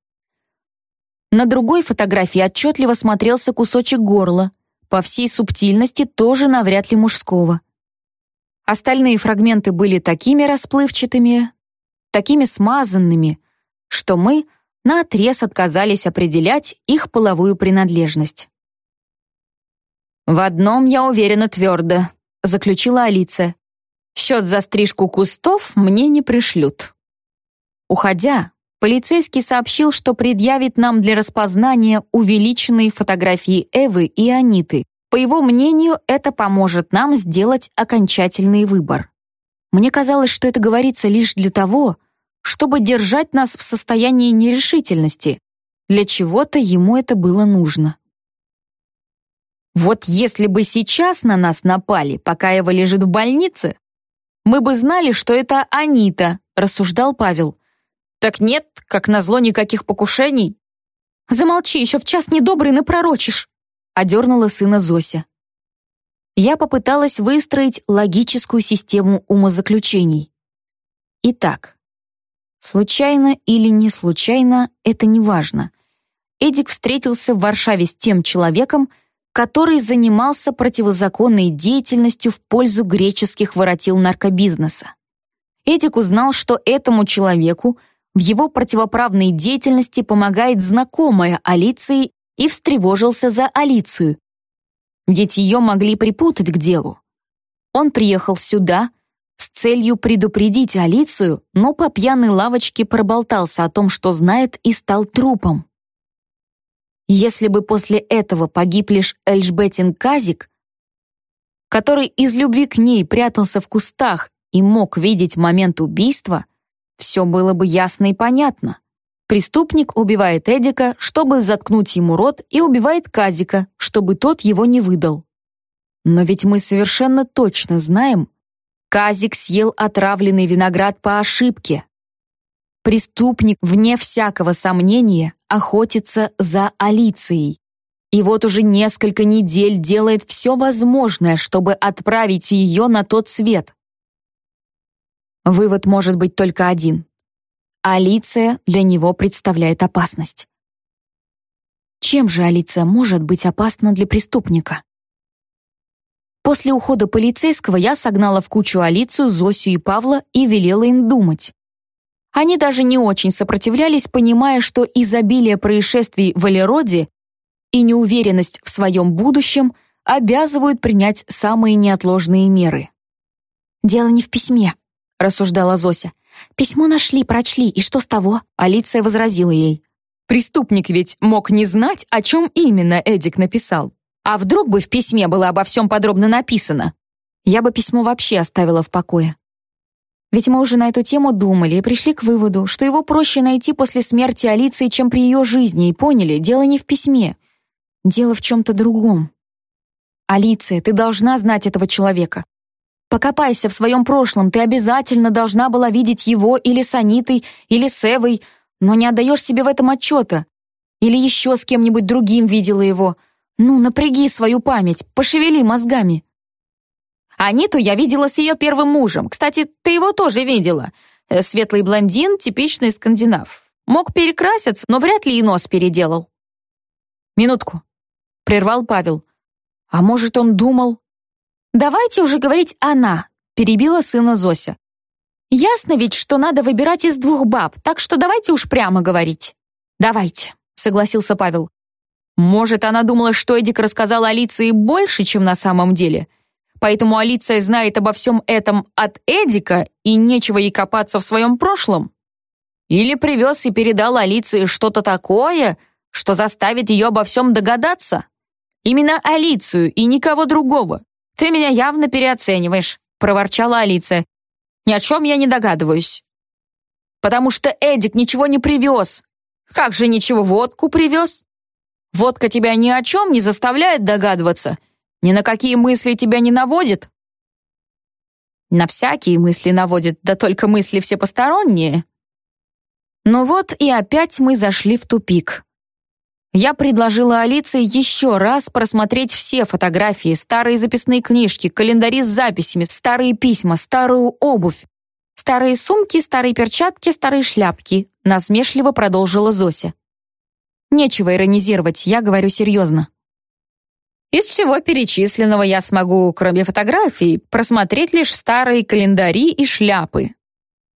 На другой фотографии отчетливо смотрелся кусочек горла, по всей субтильности тоже навряд ли мужского. Остальные фрагменты были такими расплывчатыми, такими смазанными, что мы наотрез отказались определять их половую принадлежность. «В одном я уверена твердо», — заключила Алиса. «Счет за стрижку кустов мне не пришлют». Уходя, полицейский сообщил, что предъявит нам для распознания увеличенные фотографии Эвы и Аниты. По его мнению, это поможет нам сделать окончательный выбор. Мне казалось, что это говорится лишь для того, чтобы держать нас в состоянии нерешительности. Для чего-то ему это было нужно. Вот если бы сейчас на нас напали, пока Эва лежит в больнице, мы бы знали, что это Анита, рассуждал Павел. Так нет, как назло, никаких покушений. Замолчи, еще в час недобрый напророчишь, одернула сына Зося. Я попыталась выстроить логическую систему умозаключений. Итак, случайно или не случайно, это не важно. Эдик встретился в Варшаве с тем человеком, который занимался противозаконной деятельностью в пользу греческих воротил наркобизнеса. Эдик узнал, что этому человеку в его противоправной деятельности помогает знакомая Алиции и встревожился за Алицию. Ведь ее могли припутать к делу. Он приехал сюда с целью предупредить Алицию, но по пьяной лавочке проболтался о том, что знает, и стал трупом. Если бы после этого погиб лишь Эльжбетин Казик, который из любви к ней прятался в кустах и мог видеть момент убийства, все было бы ясно и понятно. Преступник убивает Эдика, чтобы заткнуть ему рот, и убивает Казика, чтобы тот его не выдал. Но ведь мы совершенно точно знаем, Казик съел отравленный виноград по ошибке. Преступник, вне всякого сомнения, охотится за Алицией. И вот уже несколько недель делает все возможное, чтобы отправить ее на тот свет. Вывод может быть только один. Алиция для него представляет опасность. Чем же Алиция может быть опасна для преступника? После ухода полицейского я согнала в кучу Алицию, Зосю и Павла и велела им думать. Они даже не очень сопротивлялись, понимая, что изобилие происшествий в Алероде и неуверенность в своем будущем обязывают принять самые неотложные меры. «Дело не в письме», — рассуждала Зося. «Письмо нашли, прочли, и что с того?» Алиция возразила ей. «Преступник ведь мог не знать, о чем именно Эдик написал. А вдруг бы в письме было обо всем подробно написано? Я бы письмо вообще оставила в покое. Ведь мы уже на эту тему думали и пришли к выводу, что его проще найти после смерти Алиции, чем при ее жизни, и поняли, дело не в письме. Дело в чем-то другом. Алиция, ты должна знать этого человека. Покопайся в своем прошлом, ты обязательно должна была видеть его или с Анитой, или с Эвой, но не отдаешь себе в этом отчета. Или еще с кем-нибудь другим видела его. Ну, напряги свою память, пошевели мозгами. Аниту я видела с ее первым мужем. Кстати, ты его тоже видела. Э, светлый блондин, типичный скандинав. Мог перекраситься, но вряд ли и нос переделал. Минутку. Прервал Павел. А может, он думал... Давайте уже говорить «она», перебила сына Зося. Ясно ведь, что надо выбирать из двух баб, так что давайте уж прямо говорить. Давайте, согласился Павел. Может, она думала, что Эдик рассказал Алиции больше, чем на самом деле? Поэтому Алиция знает обо всем этом от Эдика, и нечего ей копаться в своем прошлом? Или привез и передал Алиции что-то такое, что заставит ее обо всем догадаться? Именно Алицию и никого другого. Ты меня явно переоцениваешь, проворчала Алиция. Ни о чем я не догадываюсь. Потому что Эдик ничего не привез. Как же ничего, водку привез? Водка тебя ни о чем не заставляет догадываться. Ни на какие мысли тебя не наводит? На всякие мысли наводит, да только мысли все посторонние. Но вот и опять мы зашли в тупик. Я предложила Алиции еще раз просмотреть все фотографии, старые записные книжки, календари с записями, старые письма, старую обувь, старые сумки, старые перчатки, старые шляпки, насмешливо продолжила Зося. Нечего иронизировать, я говорю серьезно. Из всего перечисленного я смогу, кроме фотографий, просмотреть лишь старые календари и шляпы.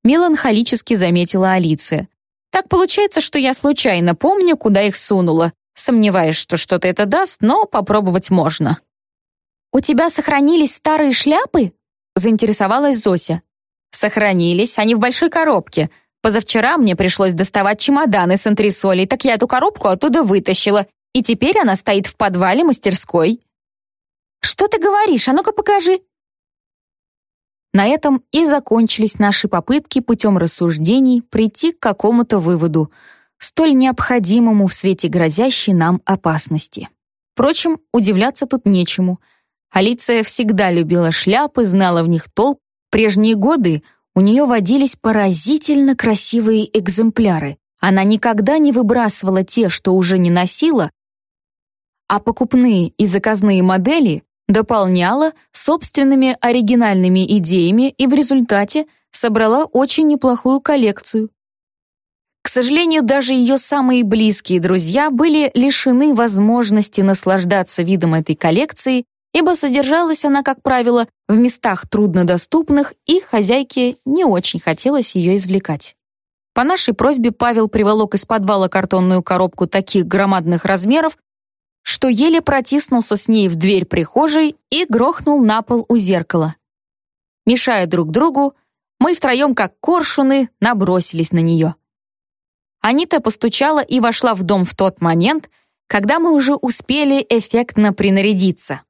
Меланхолически заметила Алиция. Так получается, что я случайно помню, куда их сунула. Сомневаюсь, что что-то это даст, но попробовать можно. «У тебя сохранились старые шляпы?» заинтересовалась Зося. «Сохранились, они в большой коробке. Позавчера мне пришлось доставать чемоданы с антресолей, так я эту коробку оттуда вытащила, и теперь она стоит в подвале мастерской. Что ты говоришь? А ну-ка покажи. На этом и закончились наши попытки путем рассуждений прийти к какому-то выводу, столь необходимому в свете грозящей нам опасности. Впрочем, удивляться тут нечему. Алиция всегда любила шляпы, знала в них толк. В прежние годы у нее водились поразительно красивые экземпляры. Она никогда не выбрасывала те, что уже не носила, а покупные и заказные модели дополняла собственными оригинальными идеями и в результате собрала очень неплохую коллекцию. К сожалению, даже ее самые близкие друзья были лишены возможности наслаждаться видом этой коллекции ибо содержалась она, как правило, в местах труднодоступных, и хозяйке не очень хотелось ее извлекать. По нашей просьбе Павел приволок из подвала картонную коробку таких громадных размеров, что еле протиснулся с ней в дверь прихожей и грохнул на пол у зеркала. Мешая друг другу, мы втроем, как коршуны, набросились на нее. Анита постучала и вошла в дом в тот момент, когда мы уже успели эффектно принарядиться.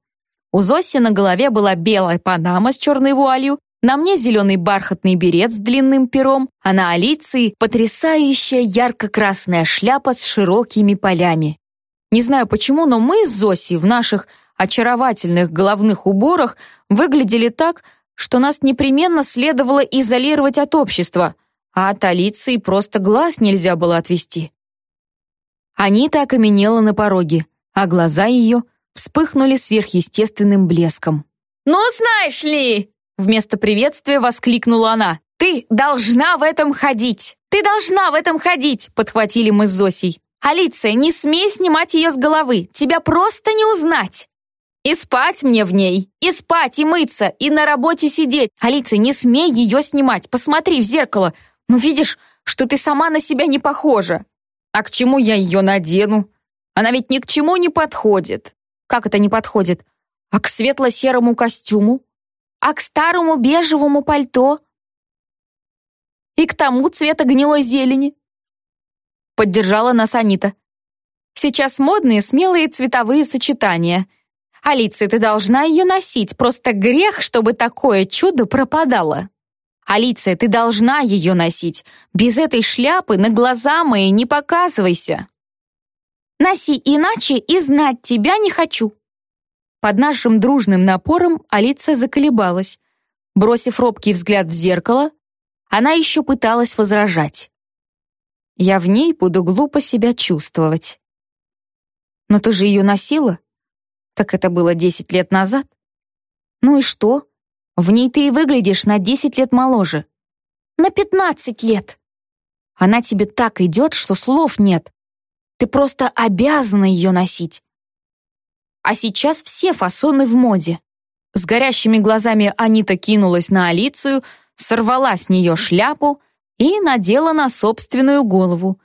У Зоси на голове была белая панама с черной вуалью, на мне зеленый бархатный берет с длинным пером, а на Алиции потрясающая ярко-красная шляпа с широкими полями. Не знаю почему, но мы с Зосей в наших очаровательных головных уборах выглядели так, что нас непременно следовало изолировать от общества, а от Алиции просто глаз нельзя было отвести. Анита окаменела на пороге, а глаза ее вспыхнули сверхъестественным блеском. «Ну, знаешь ли!» Вместо приветствия воскликнула она. «Ты должна в этом ходить! Ты должна в этом ходить!» Подхватили мы с Зосей. «Алиция, не смей снимать ее с головы! Тебя просто не узнать!» «И спать мне в ней! И спать, и мыться, и на работе сидеть! Алиция, не смей ее снимать! Посмотри в зеркало! Ну, видишь, что ты сама на себя не похожа! А к чему я ее надену? Она ведь ни к чему не подходит!» «Как это не подходит? А к светло-серому костюму? А к старому бежевому пальто?» и к тому цвета гнилой зелени. Поддержала нас Анита. Сейчас модные смелые цветовые сочетания. Алиция, ты должна ее носить, просто грех, чтобы такое чудо пропадало. Алиция, ты должна ее носить. Без этой шляпы на глаза мои не показывайся. Носи иначе и знать тебя не хочу. Под нашим дружным напором Алиция заколебалась. Бросив робкий взгляд в зеркало, она еще пыталась возражать. Я в ней буду глупо себя чувствовать. Но ты же ее носила? Так это было десять лет назад. Ну и что? В ней ты и выглядишь на десять лет моложе. На пятнадцать лет. Она тебе так идет, что слов нет. Ты просто обязана ее носить. А сейчас все фасоны в моде. С горящими глазами Анита кинулась на Алицию, сорвала с нее шляпу и надела на собственную голову.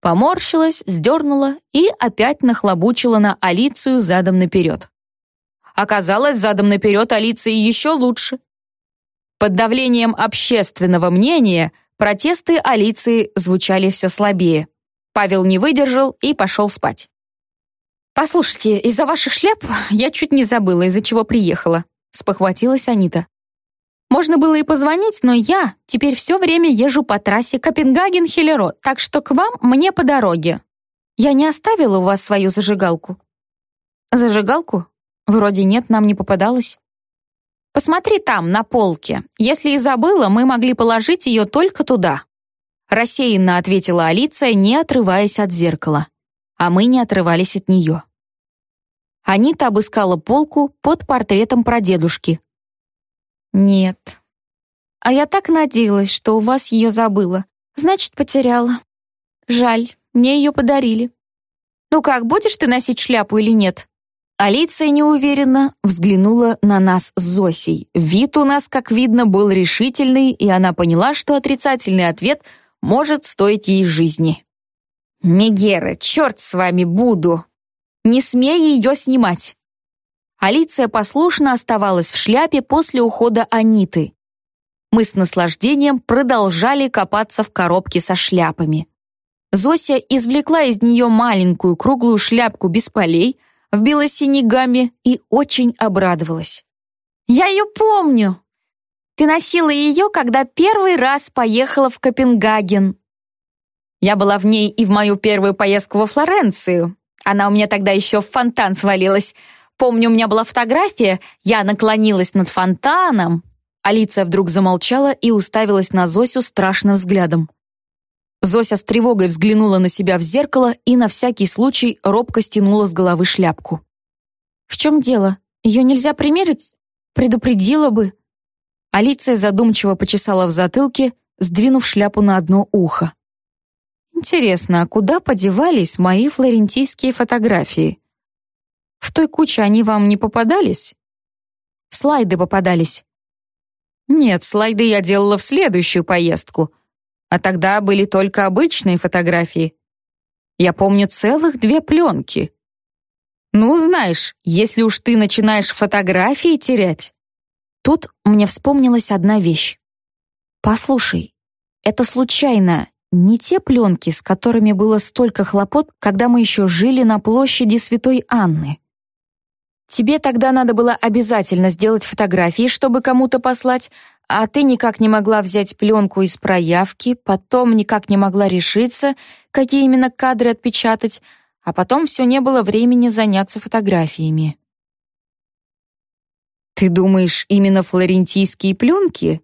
Поморщилась, сдернула и опять нахлобучила на Алицию задом наперед. Оказалось, задом наперед Алиции еще лучше. Под давлением общественного мнения протесты Алиции звучали все слабее. Павел не выдержал и пошел спать. «Послушайте, из-за ваших шляп я чуть не забыла, из-за чего приехала», спохватилась Анита. Можно было и позвонить, но я теперь все время езжу по трассе Копенгаген-Хиллеро, так что к вам мне по дороге. Я не оставила у вас свою зажигалку. Зажигалку? Вроде нет, нам не попадалось. Посмотри там, на полке. Если и забыла, мы могли положить ее только туда. Рассеянно ответила Алиция, не отрываясь от зеркала. А мы не отрывались от нее. Анита обыскала полку под портретом прадедушки, «Нет. А я так надеялась, что у вас ее забыла. Значит, потеряла. Жаль, мне ее подарили. Ну как, будешь ты носить шляпу или нет?» Алиция неуверенно взглянула на нас с Зосей. Вид у нас, как видно, был решительный, и она поняла, что отрицательный ответ может стоить ей жизни. «Мегера, черт с вами, буду! Не смей ее снимать!» Алиция послушно оставалась в шляпе после ухода Аниты. Мы с наслаждением продолжали копаться в коробке со шляпами. Зося извлекла из нее маленькую круглую шляпку без полей в бело-синей гамме и очень обрадовалась. «Я ее помню! Ты носила ее, когда первый раз поехала в Копенгаген». Я была в ней и в мою первую поездку во Флоренцию. Она у меня тогда еще в фонтан свалилась, Помню, у меня была фотография, я наклонилась над фонтаном. Алиция вдруг замолчала и уставилась на Зосю страшным взглядом. Зося с тревогой взглянула на себя в зеркало и на всякий случай робко стянула с головы шляпку. «В чем дело? Ее нельзя примерить? Предупредила бы». Алиция задумчиво почесала в затылке, сдвинув шляпу на одно ухо. «Интересно, а куда подевались мои флорентийские фотографии?» В той куче они вам не попадались? Слайды попадались. Нет, слайды я делала в следующую поездку. А тогда были только обычные фотографии. Я помню целых две пленки. Ну, знаешь, если уж ты начинаешь фотографии терять. Тут мне вспомнилась одна вещь. Послушай, это случайно не те пленки, с которыми было столько хлопот, когда мы еще жили на площади Святой Анны. Тебе тогда надо было обязательно сделать фотографии, чтобы кому-то послать, а ты никак не могла взять пленку из проявки, потом никак не могла решиться, какие именно кадры отпечатать, а потом все не было времени заняться фотографиями. Ты думаешь, именно флорентийские пленки?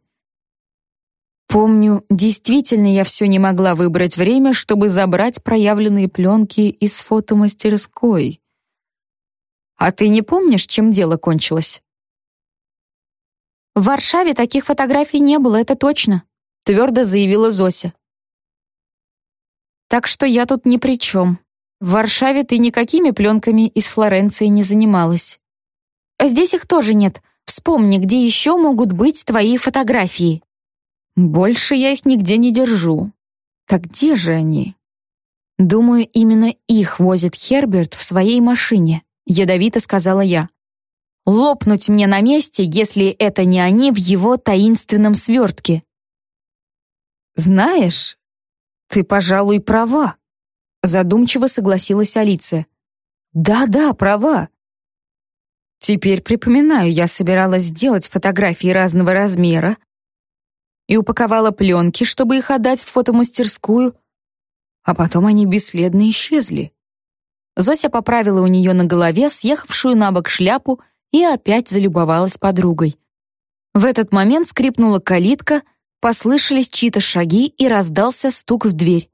Помню, действительно я все не могла выбрать время, чтобы забрать проявленные пленки из фотомастерской. А ты не помнишь, чем дело кончилось? В Варшаве таких фотографий не было, это точно, твердо заявила Зося. Так что я тут ни при чем. В Варшаве ты никакими пленками из Флоренции не занималась. А здесь их тоже нет. Вспомни, где еще могут быть твои фотографии. Больше я их нигде не держу. Так где же они? Думаю, именно их возит Херберт в своей машине, ядовито сказала я. Лопнуть мне на месте, если это не они в его таинственном свертке. Знаешь, ты, пожалуй, права, задумчиво согласилась Алиция. Да-да, права. Теперь припоминаю, я собиралась сделать фотографии разного размера и упаковала пленки, чтобы их отдать в фотомастерскую, а потом они бесследно исчезли. Зося поправила у нее на голове съехавшую на бок шляпу и опять залюбовалась подругой. В этот момент скрипнула калитка, послышались чьи-то шаги и раздался стук в дверь.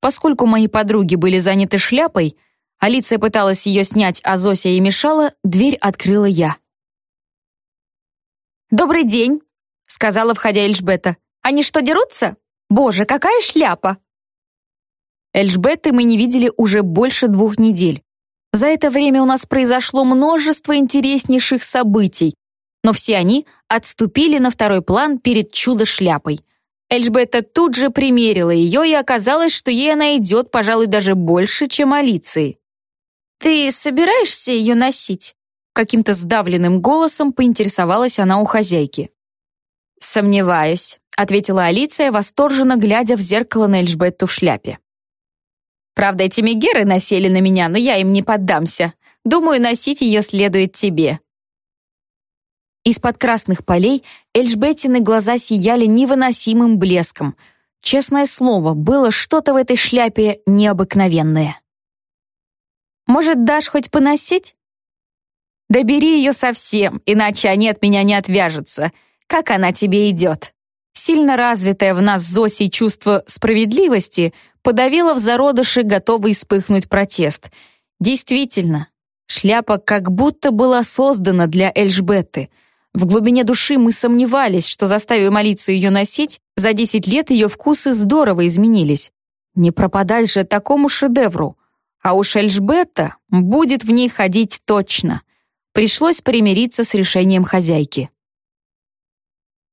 Поскольку мои подруги были заняты шляпой, Алиция пыталась ее снять, а Зося ей мешала, дверь открыла я. «Добрый день», — сказала, входя Эльжбета. «Они что, дерутся? Боже, какая шляпа!» Эльжбеты мы не видели уже больше двух недель. За это время у нас произошло множество интереснейших событий, но все они отступили на второй план перед чудо-шляпой. Эльжбета тут же примерила ее, и оказалось, что ей она идет, пожалуй, даже больше, чем Алиции. «Ты собираешься ее носить?» Каким-то сдавленным голосом поинтересовалась она у хозяйки. «Сомневаюсь», — ответила Алиция, восторженно глядя в зеркало на Эльжбетту в шляпе. «Правда, эти мегеры насели на меня, но я им не поддамся. Думаю, носить ее следует тебе». Из-под красных полей Эльжбеттины глаза сияли невыносимым блеском. Честное слово, было что-то в этой шляпе необыкновенное. «Может, дашь хоть поносить?» «Да бери ее совсем, иначе они от меня не отвяжутся. Как она тебе идет?» Сильно развитое в нас Зосей чувство справедливости подавило в зародыше готовый вспыхнуть протест. Действительно, шляпа как будто была создана для Эльжбетты — в глубине души мы сомневались, что заставив молиться ее носить, за 10 лет ее вкусы здорово изменились. Не пропадать же такому шедевру. А уж Эльжбетта будет в ней ходить точно. Пришлось примириться с решением хозяйки.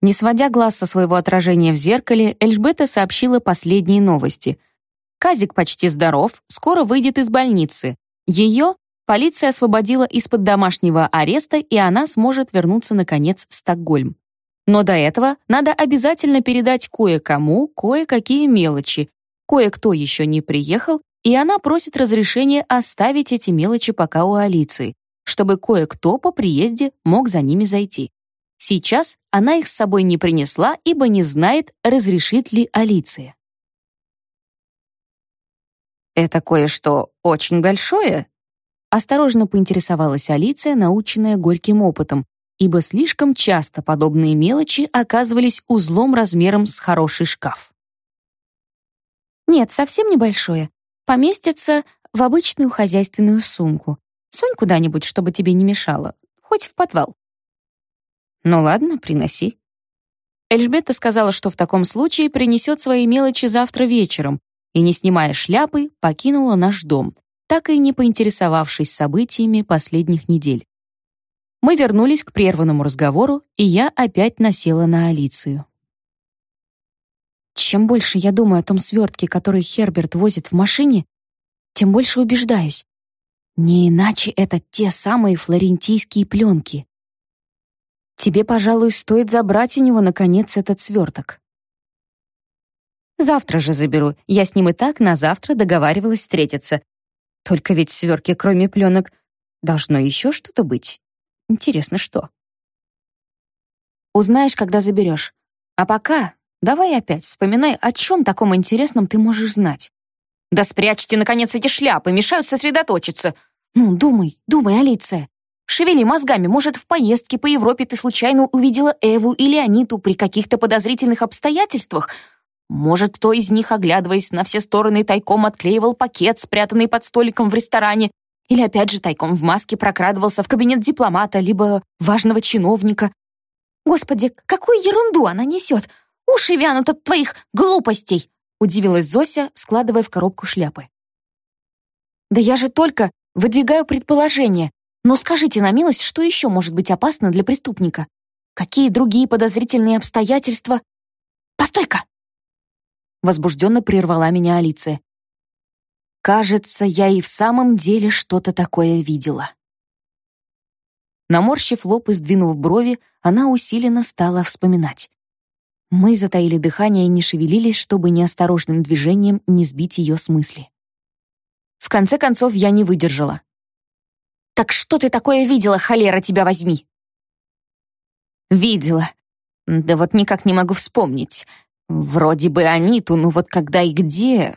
Не сводя глаз со своего отражения в зеркале, Эльжбета сообщила последние новости. Казик почти здоров, скоро выйдет из больницы. Ее Полиция освободила из-под домашнего ареста, и она сможет вернуться, наконец, в Стокгольм. Но до этого надо обязательно передать кое-кому кое-какие мелочи. Кое-кто еще не приехал, и она просит разрешения оставить эти мелочи пока у Алиции, чтобы кое-кто по приезде мог за ними зайти. Сейчас она их с собой не принесла, ибо не знает, разрешит ли Алиция. «Это кое-что очень большое?» Осторожно поинтересовалась Алиция, наученная горьким опытом, ибо слишком часто подобные мелочи оказывались узлом размером с хороший шкаф. «Нет, совсем небольшое. Поместится в обычную хозяйственную сумку. Сунь куда-нибудь, чтобы тебе не мешало. Хоть в подвал». «Ну ладно, приноси». Эльжбета сказала, что в таком случае принесет свои мелочи завтра вечером, и, не снимая шляпы, покинула наш дом, так и не поинтересовавшись событиями последних недель. Мы вернулись к прерванному разговору, и я опять насела на Алицию. Чем больше я думаю о том свертке, который Херберт возит в машине, тем больше убеждаюсь. Не иначе это те самые флорентийские пленки. Тебе, пожалуй, стоит забрать у него, наконец, этот сверток. Завтра же заберу. Я с ним и так на завтра договаривалась встретиться. Только ведь в сверке, кроме пленок, должно еще что-то быть. Интересно, что? Узнаешь, когда заберешь. А пока давай опять вспоминай, о чем таком интересном ты можешь знать. Да спрячьте, наконец, эти шляпы, мешают сосредоточиться. Ну, думай, думай, Алиция. Шевели мозгами, может, в поездке по Европе ты случайно увидела Эву или Аниту при каких-то подозрительных обстоятельствах? Может, кто из них, оглядываясь на все стороны, тайком отклеивал пакет, спрятанный под столиком в ресторане, или опять же тайком в маске прокрадывался в кабинет дипломата, либо важного чиновника. Господи, какую ерунду она несет! Уши вянут от твоих глупостей!» удивилась Зося, складывая в коробку шляпы. «Да я же только выдвигаю предположение. Но скажите на милость, что еще может быть опасно для преступника? Какие другие подозрительные обстоятельства? Постой-ка!» Возбужденно прервала меня Алиция. Кажется, я и в самом деле что-то такое видела. Наморщив лоб и сдвинув брови, она усиленно стала вспоминать. Мы затаили дыхание и не шевелились, чтобы неосторожным движением не сбить ее с мысли. В конце концов, я не выдержала. «Так что ты такое видела, холера тебя возьми?» «Видела. Да вот никак не могу вспомнить. Вроде бы Аниту, ну вот когда и где...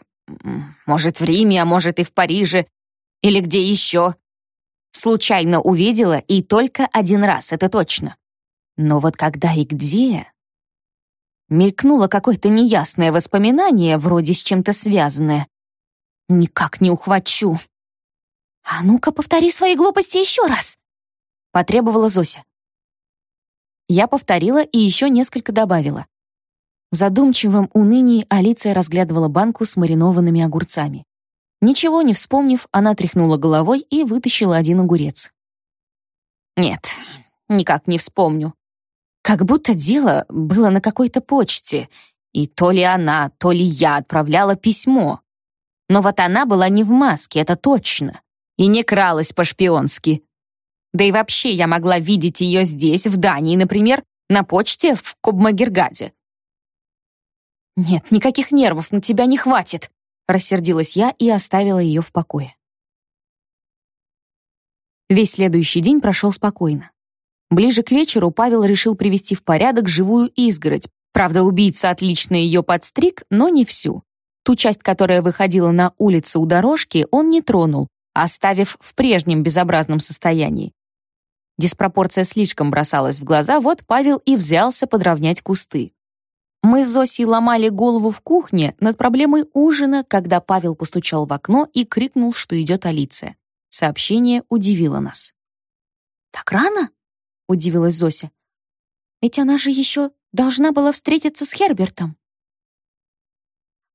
Может, в Риме, а может и в Париже. Или где еще. Случайно увидела и только один раз, это точно. Но вот когда и где... Мелькнуло какое-то неясное воспоминание, вроде с чем-то связанное. Никак не ухвачу. «А ну-ка, повтори свои глупости еще раз!» — потребовала Зося. Я повторила и еще несколько добавила. В задумчивом унынии Алиция разглядывала банку с маринованными огурцами. Ничего не вспомнив, она тряхнула головой и вытащила один огурец. «Нет, никак не вспомню. Как будто дело было на какой-то почте, и то ли она, то ли я отправляла письмо. Но вот она была не в маске, это точно и не кралась по-шпионски. Да и вообще я могла видеть ее здесь, в Дании, например, на почте в Кобмагергаде. «Нет, никаких нервов на тебя не хватит», — рассердилась я и оставила ее в покое. Весь следующий день прошел спокойно. Ближе к вечеру Павел решил привести в порядок живую изгородь. Правда, убийца отлично ее подстриг, но не всю. Ту часть, которая выходила на улицу у дорожки, он не тронул, оставив в прежнем безобразном состоянии. Диспропорция слишком бросалась в глаза, вот Павел и взялся подровнять кусты. Мы с Зосей ломали голову в кухне над проблемой ужина, когда Павел постучал в окно и крикнул, что идет Алиция. Сообщение удивило нас. «Так рано?» — удивилась Зося. «Ведь она же еще должна была встретиться с Хербертом».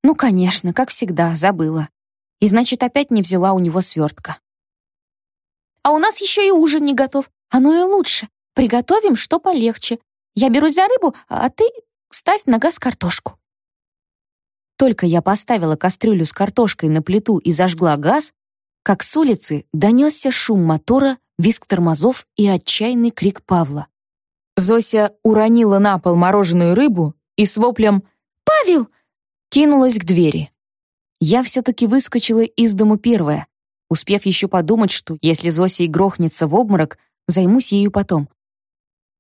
«Ну, конечно, как всегда, забыла и значит, опять не взяла у него свертка. «А у нас еще и ужин не готов. Оно и лучше. Приготовим, что полегче. Я берусь за рыбу, а ты ставь на газ картошку». Только я поставила кастрюлю с картошкой на плиту и зажгла газ, как с улицы донесся шум мотора, визг тормозов и отчаянный крик Павла. Зося уронила на пол мороженую рыбу и с воплем «Павел!» кинулась к двери. Я все-таки выскочила из дому первая, успев еще подумать, что если Зося грохнется в обморок, займусь ею потом.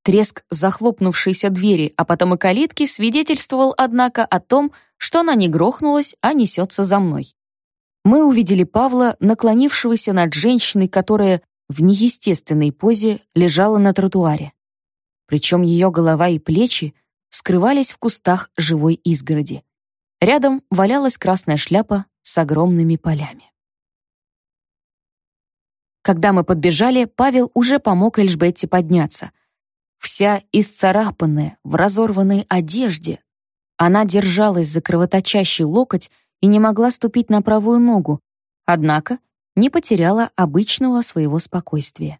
Треск захлопнувшейся двери, а потом и калитки свидетельствовал, однако, о том, что она не грохнулась, а несется за мной. Мы увидели Павла, наклонившегося над женщиной, которая в неестественной позе лежала на тротуаре. Причем ее голова и плечи скрывались в кустах живой изгороди. Рядом валялась красная шляпа с огромными полями. Когда мы подбежали, Павел уже помог Эльжбетте подняться. Вся исцарапанная, в разорванной одежде, она держалась за кровоточащий локоть и не могла ступить на правую ногу, однако не потеряла обычного своего спокойствия.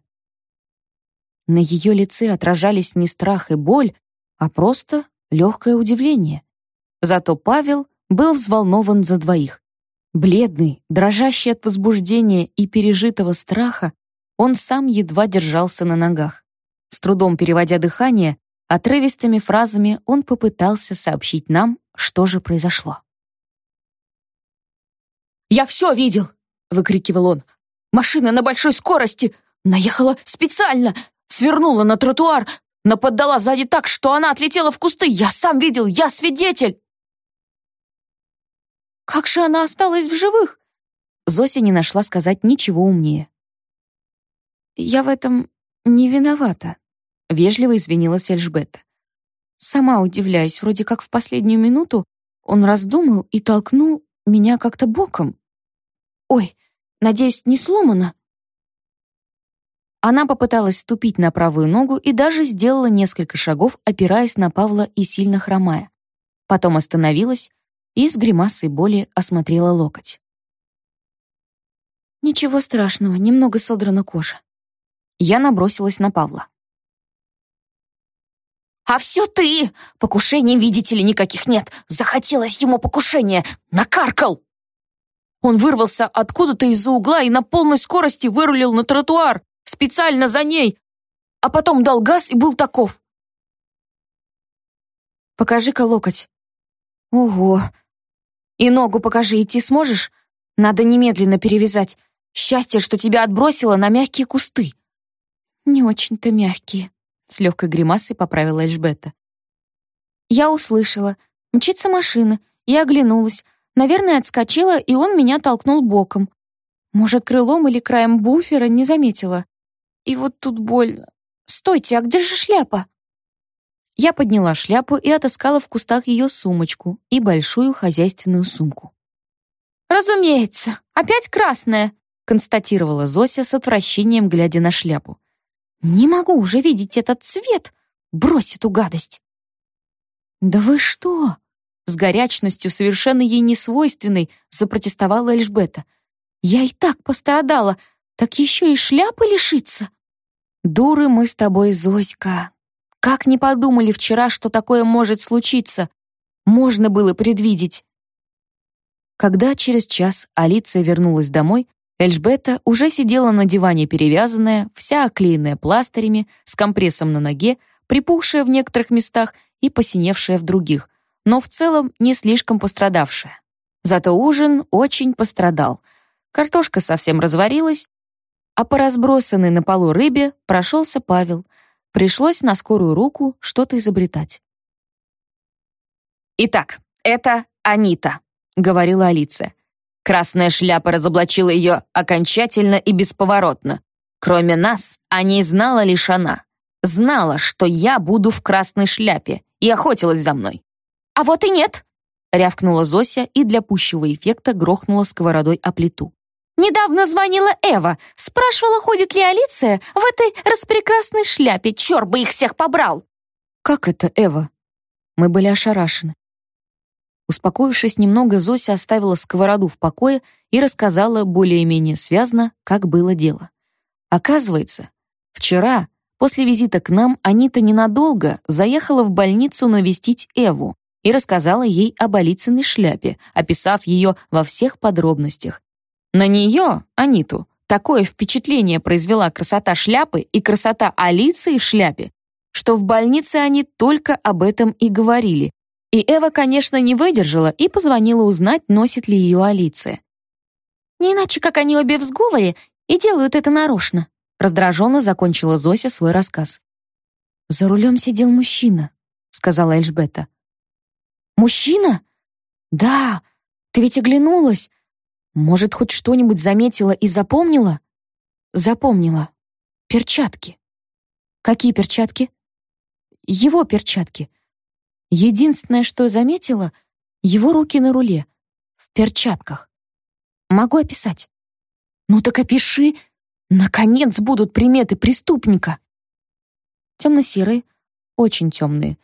На ее лице отражались не страх и боль, а просто легкое удивление. Зато Павел был взволнован за двоих. Бледный, дрожащий от возбуждения и пережитого страха, он сам едва держался на ногах. С трудом переводя дыхание, отрывистыми фразами он попытался сообщить нам, что же произошло. «Я все видел!» — выкрикивал он. «Машина на большой скорости! Наехала специально! Свернула на тротуар! Наподдала сзади так, что она отлетела в кусты! Я сам видел! Я свидетель!» Как же она осталась в живых? Зося не нашла сказать ничего умнее. Я в этом не виновата», — вежливо извинилась Эльжбета. «Сама удивляюсь, вроде как в последнюю минуту он раздумал и толкнул меня как-то боком. Ой, надеюсь, не сломано?» Она попыталась ступить на правую ногу и даже сделала несколько шагов, опираясь на Павла и сильно хромая. Потом остановилась и с гримасой боли осмотрела локоть. «Ничего страшного, немного содрана кожа». Я набросилась на Павла. «А все ты! Покушений, видите ли, никаких нет. Захотелось ему покушения. Накаркал!» Он вырвался откуда-то из-за угла и на полной скорости вырулил на тротуар специально за ней, а потом дал газ и был таков. Покажи-ка локоть. Ого. И ногу покажи, идти сможешь? Надо немедленно перевязать. Счастье, что тебя отбросило на мягкие кусты. Не очень-то мягкие, с легкой гримасой поправила Эльжбета. Я услышала. Мчится машина. Я оглянулась. Наверное, отскочила, и он меня толкнул боком. Может, крылом или краем буфера, не заметила. И вот тут больно. Стойте, а где же шляпа? Я подняла шляпу и отыскала в кустах ее сумочку и большую хозяйственную сумку. «Разумеется, опять красная», констатировала Зося с отвращением, глядя на шляпу. «Не могу уже видеть этот цвет! Брось эту гадость!» «Да вы что?» С горячностью, совершенно ей несвойственной, запротестовала Эльжбета. «Я и так пострадала, так еще и шляпы лишиться. Дуры мы с тобой, Зоська. Как не подумали вчера, что такое может случиться? Можно было предвидеть. Когда через час Алиция вернулась домой, Эльжбета уже сидела на диване перевязанная, вся оклеенная пластырями, с компрессом на ноге, припухшая в некоторых местах и посиневшая в других, но в целом не слишком пострадавшая. Зато ужин очень пострадал. Картошка совсем разварилась, а по разбросанной на полу рыбе прошелся Павел. Пришлось на скорую руку что-то изобретать. «Итак, это Анита», — говорила Алиса. Красная шляпа разоблачила ее окончательно и бесповоротно. Кроме нас, о ней знала лишь она. Знала, что я буду в красной шляпе, и охотилась за мной. «А вот и нет!» — рявкнула Зося и для пущего эффекта грохнула сковородой о плиту. Недавно звонила Эва, спрашивала, ходит ли Алиция в этой распрекрасной шляпе. Черт бы их всех побрал!» «Как это, Эва?» Мы были ошарашены. Успокоившись немного, Зося оставила сковороду в покое и рассказала более-менее связно, как было дело. Оказывается, вчера, после визита к нам, Анита ненадолго заехала в больницу навестить Эву и рассказала ей об Алицыной шляпе, описав ее во всех подробностях, на нее, Аниту, такое впечатление произвела красота шляпы и красота Алиции в шляпе, что в больнице они только об этом и говорили. И Эва, конечно, не выдержала и позвонила узнать, носит ли ее Алиция. «Не иначе, как они обе в сговоре и делают это нарочно», раздраженно закончила Зося свой рассказ. «За рулем сидел мужчина», — сказала Эльжбета. «Мужчина? Да, ты ведь оглянулась. Может, хоть что-нибудь заметила и запомнила? Запомнила. Перчатки. Какие перчатки? Его перчатки. Единственное, что заметила, его руки на руле, в перчатках. Могу описать. Ну так опиши. Наконец будут приметы преступника. Темно-серые, очень темные,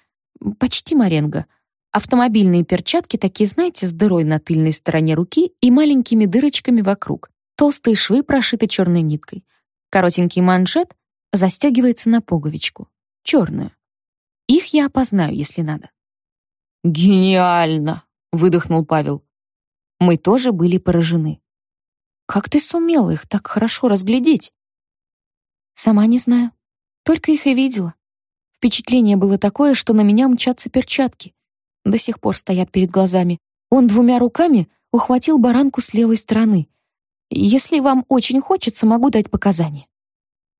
почти моренго — Автомобильные перчатки такие, знаете, с дырой на тыльной стороне руки и маленькими дырочками вокруг. Толстые швы прошиты черной ниткой. Коротенький манжет застегивается на пуговичку. Черную. Их я опознаю, если надо. «Гениально!» — выдохнул Павел. Мы тоже были поражены. «Как ты сумела их так хорошо разглядеть?» «Сама не знаю. Только их и видела. Впечатление было такое, что на меня мчатся перчатки до сих пор стоят перед глазами. Он двумя руками ухватил баранку с левой стороны. Если вам очень хочется, могу дать показания.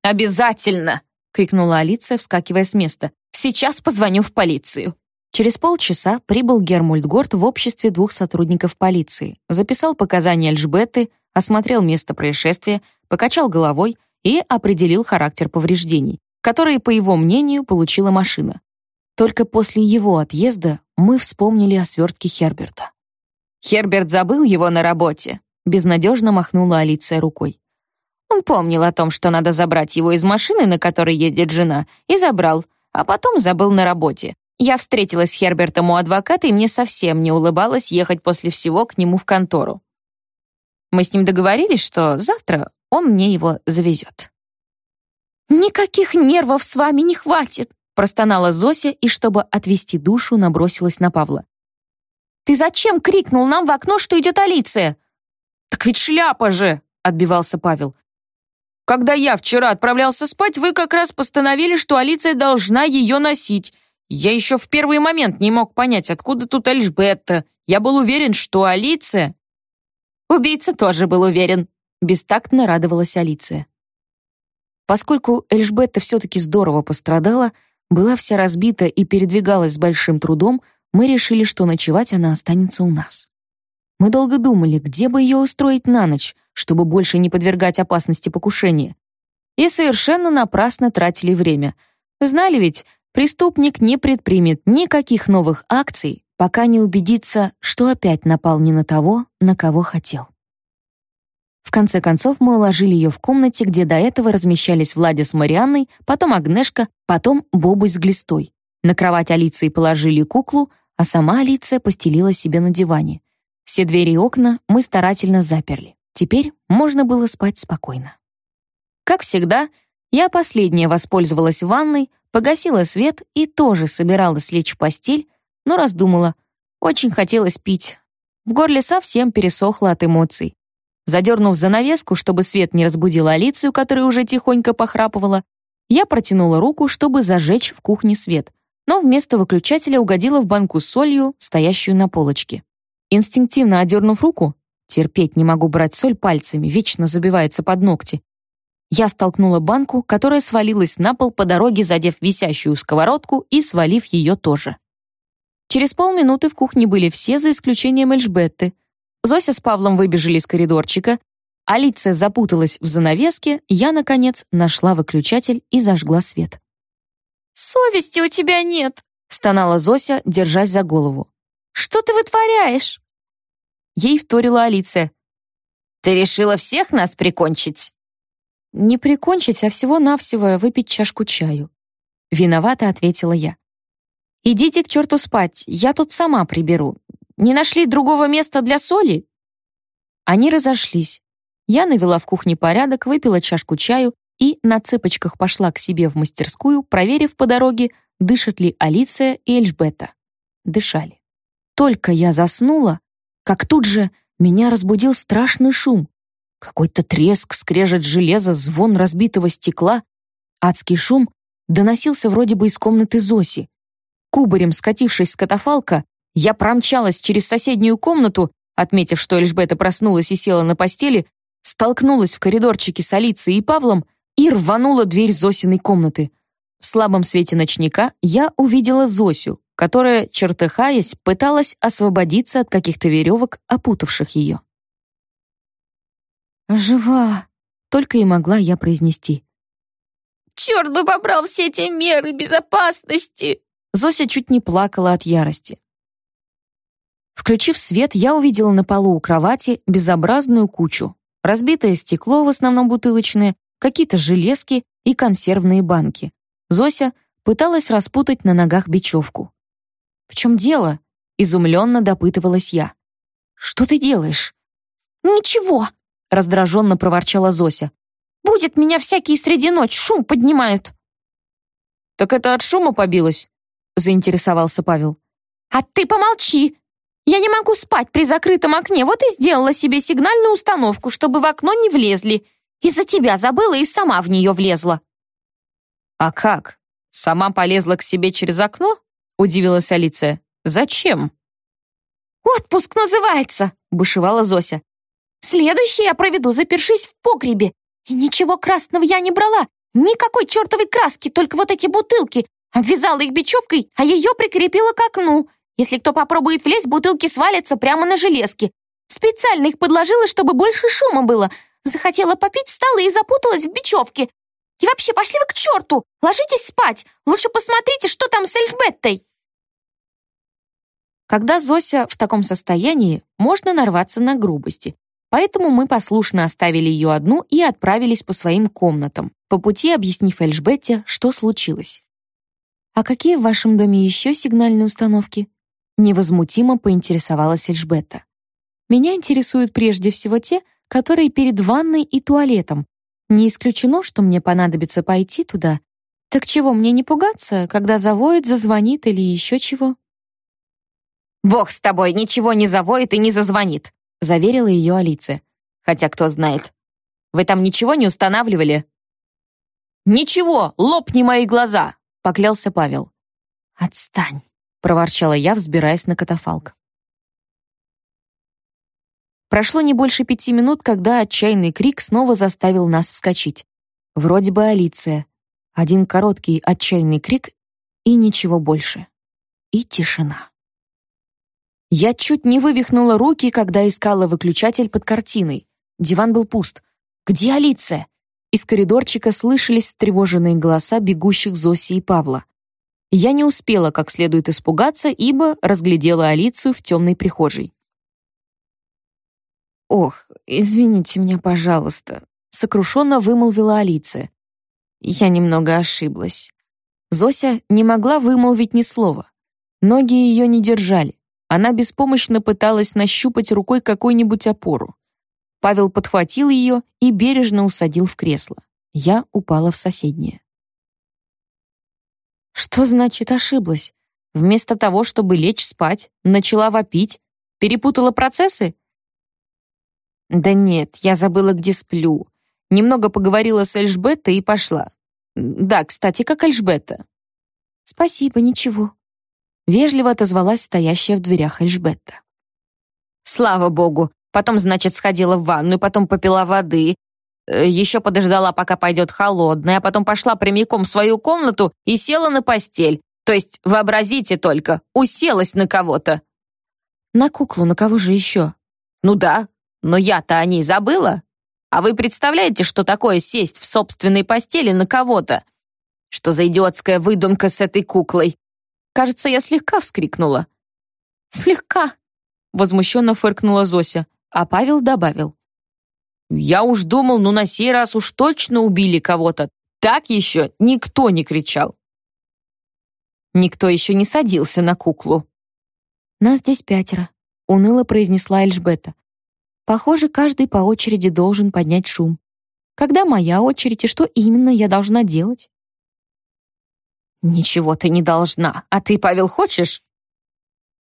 «Обязательно!» — крикнула Алиция, вскакивая с места. «Сейчас позвоню в полицию». Через полчаса прибыл Гермульт Горд в обществе двух сотрудников полиции, записал показания Эльжбеты, осмотрел место происшествия, покачал головой и определил характер повреждений, которые, по его мнению, получила машина. Только после его отъезда мы вспомнили о свертке Херберта. Херберт забыл его на работе, безнадежно махнула Алиция рукой. Он помнил о том, что надо забрать его из машины, на которой ездит жена, и забрал, а потом забыл на работе. Я встретилась с Хербертом у адвоката, и мне совсем не улыбалось ехать после всего к нему в контору. Мы с ним договорились, что завтра он мне его завезет. «Никаких нервов с вами не хватит!» Простонала Зося и, чтобы отвести душу, набросилась на Павла. «Ты зачем крикнул нам в окно, что идет Алиция?» «Так ведь шляпа же!» — отбивался Павел. «Когда я вчера отправлялся спать, вы как раз постановили, что Алиция должна ее носить. Я еще в первый момент не мог понять, откуда тут Эльжбетта. Я был уверен, что Алиция...» «Убийца тоже был уверен», — бестактно радовалась Алиция. Поскольку Эльжбетта все-таки здорово пострадала, была вся разбита и передвигалась с большим трудом, мы решили, что ночевать она останется у нас. Мы долго думали, где бы ее устроить на ночь, чтобы больше не подвергать опасности покушения. И совершенно напрасно тратили время. Знали ведь, преступник не предпримет никаких новых акций, пока не убедится, что опять напал не на того, на кого хотел. В конце концов мы уложили ее в комнате, где до этого размещались Владя с Марианной, потом Агнешка, потом Бобусь с Глистой. На кровать Алиции положили куклу, а сама Алиция постелила себе на диване. Все двери и окна мы старательно заперли. Теперь можно было спать спокойно. Как всегда, я последняя воспользовалась ванной, погасила свет и тоже собиралась лечь в постель, но раздумала. Очень хотелось пить. В горле совсем пересохло от эмоций. Задернув занавеску, чтобы свет не разбудил Алицию, которая уже тихонько похрапывала, я протянула руку, чтобы зажечь в кухне свет, но вместо выключателя угодила в банку с солью, стоящую на полочке. Инстинктивно одернув руку, терпеть не могу брать соль пальцами, вечно забивается под ногти, я столкнула банку, которая свалилась на пол по дороге, задев висящую сковородку и свалив ее тоже. Через полминуты в кухне были все, за исключением Эльжбетты. Зося с Павлом выбежали из коридорчика, Алиция запуталась в занавеске, я, наконец, нашла выключатель и зажгла свет. «Совести у тебя нет!» — стонала Зося, держась за голову. Что ты вытворяешь?» Ей вторила Алиция. «Ты решила всех нас прикончить?» «Не прикончить, а всего-навсего выпить чашку чаю». Виновата ответила я. «Идите к черту спать, я тут сама приберу. Не нашли другого места для соли?» Они разошлись. Я навела в кухне порядок, выпила чашку чаю и на цыпочках пошла к себе в мастерскую, проверив по дороге, дышат ли Алиция и Эльжбета. Дышали. Только я заснула, как тут же меня разбудил страшный шум. Какой-то треск, скрежет железа, звон разбитого стекла. Адский шум доносился вроде бы из комнаты Зоси. Кубарем скатившись с катафалка, я промчалась через соседнюю комнату, отметив, что Эльжбета проснулась и села на постели, столкнулась в коридорчике с Алицией и Павлом и рванула дверь Зосиной комнаты. В слабом свете ночника я увидела Зосю, которая, чертыхаясь, пыталась освободиться от каких-то веревок, опутавших ее. «Жива!» — только и могла я произнести. «Черт бы побрал все эти меры безопасности!» Зося чуть не плакала от ярости. Включив свет, я увидела на полу у кровати безобразную кучу. Разбитое стекло, в основном бутылочное, какие-то железки и консервные банки. Зося пыталась распутать на ногах бечевку. «В чем дело?» — изумленно допытывалась я. «Что ты делаешь?» «Ничего!» — раздраженно проворчала Зося. «Будет меня всякие среди ночь, шум поднимают!» «Так это от шума побилось?» — заинтересовался Павел. «А ты помолчи! Я не могу спать при закрытом окне, вот и сделала себе сигнальную установку, чтобы в окно не влезли. Из-за тебя забыла и сама в нее влезла». «А как? Сама полезла к себе через окно?» Удивилась Алиция. «Зачем?» «Отпуск называется!» — бушевала Зося. «Следующий я проведу, запершись в погребе. И ничего красного я не брала. Никакой чертовой краски, только вот эти бутылки. Обвязала их бечевкой, а ее прикрепила к окну. Если кто попробует влезть, бутылки свалятся прямо на железки. Специально их подложила, чтобы больше шума было. Захотела попить, встала и запуталась в бечевке. И вообще, пошли вы к черту! Ложитесь спать! Лучше посмотрите, что там с Эльжбеттой!» Когда Зося в таком состоянии, можно нарваться на грубости. Поэтому мы послушно оставили ее одну и отправились по своим комнатам, по пути объяснив Эльжбетте, что случилось. «А какие в вашем доме еще сигнальные установки?» Невозмутимо поинтересовалась Эльжбетта. «Меня интересуют прежде всего те, которые перед ванной и туалетом. Не исключено, что мне понадобится пойти туда. Так чего мне не пугаться, когда завоет, зазвонит или еще чего?» «Бог с тобой, ничего не завоет и не зазвонит», заверила ее Алиция. «Хотя кто знает. Вы там ничего не устанавливали?» «Ничего, лопни мои глаза!» поклялся Павел. «Отстань!» — проворчала я, взбираясь на катафалк. Прошло не больше пяти минут, когда отчаянный крик снова заставил нас вскочить. Вроде бы Алиция. Один короткий отчаянный крик и ничего больше. И тишина. Я чуть не вывихнула руки, когда искала выключатель под картиной. Диван был пуст. «Где Алиция?» Из коридорчика слышались встревоженные голоса бегущих Зоси и Павла. Я не успела как следует испугаться, ибо разглядела Алицию в темной прихожей. «Ох, извините меня, пожалуйста», — сокрушенно вымолвила Алиция. Я немного ошиблась. Зося не могла вымолвить ни слова. Ноги ее не держали. Она беспомощно пыталась нащупать рукой какую-нибудь опору. Павел подхватил ее и бережно усадил в кресло. Я упала в соседнее. Что значит ошиблась? Вместо того, чтобы лечь спать, начала вопить? Перепутала процессы? Да нет, я забыла, где сплю. Немного поговорила с Эльжбеттой и пошла. Да, кстати, как Эльжбетта? Спасибо, ничего. Вежливо отозвалась стоящая в дверях Эльжбетта. Слава богу. Потом, значит, сходила в ванную, потом попила воды. Э, Еще подождала, пока пойдет холодная, а потом пошла прямиком в свою комнату и села на постель. То есть, вообразите только, уселась на кого-то. На куклу, на кого же еще? Ну да, но я-то о ней забыла. А вы представляете, что такое сесть в собственной постели на кого-то? Что за идиотская выдумка с этой куклой? Кажется, я слегка вскрикнула. «Слегка», — возмущенно фыркнула Зося, а Павел добавил. «Я уж думал, ну на сей раз уж точно убили кого-то. Так еще никто не кричал». Никто еще не садился на куклу. «Нас здесь пятеро», — уныло произнесла Эльжбета. Похоже, каждый по очереди должен поднять шум. Когда моя очередь и что именно я должна делать? «Ничего ты не должна. А ты, Павел, хочешь?»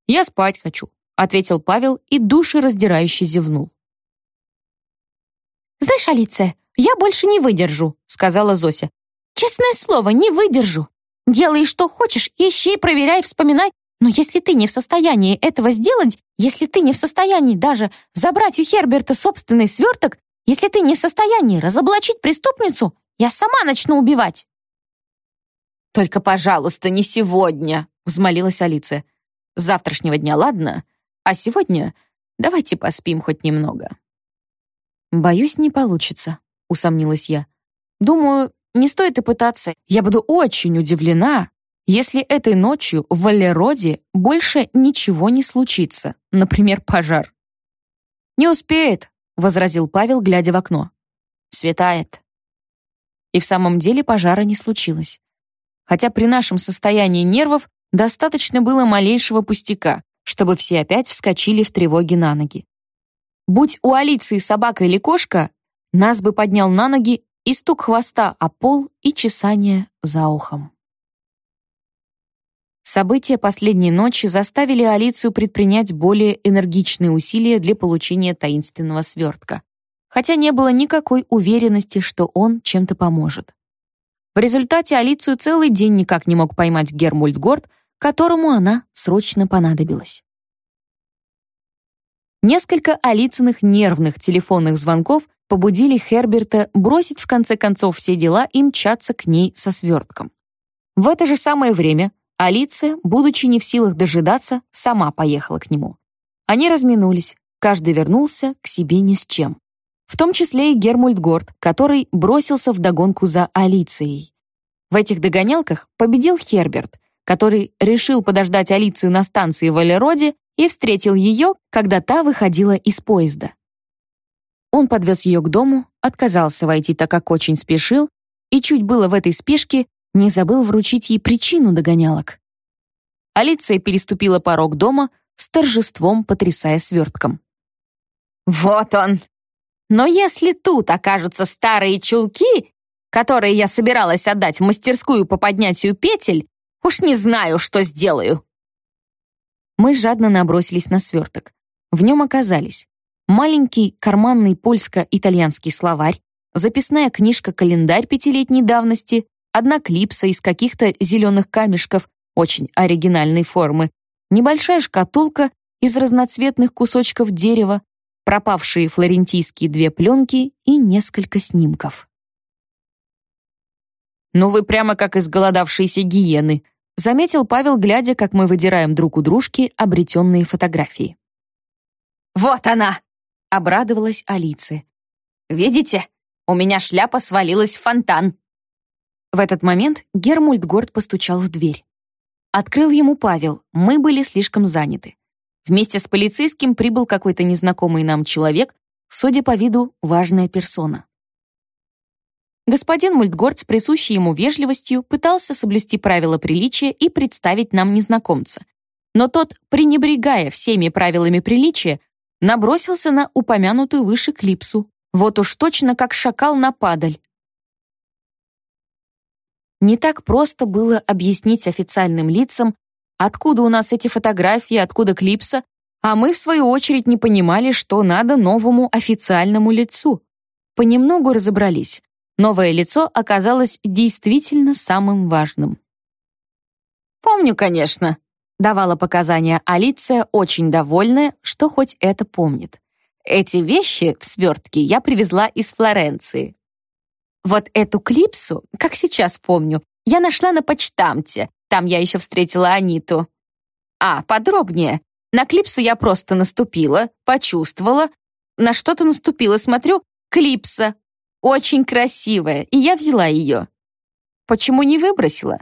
«Я спать хочу», — ответил Павел и душераздирающе зевнул. «Знаешь, Алиция, я больше не выдержу», — сказала Зося. «Честное слово, не выдержу. Делай, что хочешь, ищи, проверяй, вспоминай, но если ты не в состоянии этого сделать, если ты не в состоянии даже забрать у Херберта собственный сверток, если ты не в состоянии разоблачить преступницу, я сама начну убивать. «Только, пожалуйста, не сегодня», — взмолилась Алиция. «С завтрашнего дня, ладно? А сегодня давайте поспим хоть немного». «Боюсь, не получится», — усомнилась я. «Думаю, не стоит и пытаться. Я буду очень удивлена, если этой ночью в Валероде больше ничего не случится, например, пожар. «Не успеет», — возразил Павел, глядя в окно. «Светает». И в самом деле пожара не случилось. Хотя при нашем состоянии нервов достаточно было малейшего пустяка, чтобы все опять вскочили в тревоге на ноги. Будь у Алиции собака или кошка, нас бы поднял на ноги и стук хвоста о пол и чесание за ухом. События последней ночи заставили Алицию предпринять более энергичные усилия для получения таинственного свертка, хотя не было никакой уверенности, что он чем-то поможет. В результате Алицию целый день никак не мог поймать Гермульт Горд, которому она срочно понадобилась. Несколько Алицыных нервных телефонных звонков побудили Херберта бросить в конце концов все дела и мчаться к ней со свертком. В это же самое время Алиция, будучи не в силах дожидаться, сама поехала к нему. Они разминулись, каждый вернулся к себе ни с чем. в том числе и Гермульт Горд, который бросился в догонку за Алицией. В этих догонялках победил Херберт, который решил подождать Алицию на станции Валероде и встретил ее, когда та выходила из поезда. Он подвез ее к дому, отказался войти, так как очень спешил, и чуть было в этой спешке не забыл вручить ей причину догонялок. Алиция переступила порог дома с торжеством, потрясая свертком. «Вот он! Но если тут окажутся старые чулки, которые я собиралась отдать в мастерскую по поднятию петель, уж не знаю, что сделаю!» Мы жадно набросились на сверток. В нем оказались маленький карманный польско-итальянский словарь, записная книжка-календарь пятилетней давности, одна клипса из каких-то зеленых камешков очень оригинальной формы, небольшая шкатулка из разноцветных кусочков дерева, пропавшие флорентийские две пленки и несколько снимков. «Ну вы прямо как изголодавшиеся гиены», заметил Павел, глядя, как мы выдираем друг у дружки обретенные фотографии. «Вот она!» — обрадовалась Алиция. «Видите, у меня шляпа свалилась в фонтан». В этот момент Гермульт Горд постучал в дверь. Открыл ему Павел, мы были слишком заняты. Вместе с полицейским прибыл какой-то незнакомый нам человек, судя по виду, важная персона. Господин Мультгорд с присущей ему вежливостью пытался соблюсти правила приличия и представить нам незнакомца. Но тот, пренебрегая всеми правилами приличия, набросился на упомянутую выше клипсу. Вот уж точно как шакал на падаль. Не так просто было объяснить официальным лицам, откуда у нас эти фотографии, откуда клипса, а мы, в свою очередь, не понимали, что надо новому официальному лицу. Понемногу разобрались. Новое лицо оказалось действительно самым важным. «Помню, конечно», — давала показания Алиция, очень довольная, что хоть это помнит. «Эти вещи в свертке я привезла из Флоренции. Вот эту клипсу, как сейчас помню, я нашла на почтамте. Там я еще встретила Аниту. А, подробнее. На клипсу я просто наступила, почувствовала. На что-то наступила, смотрю, клипса, очень красивая, и я взяла ее. Почему не выбросила?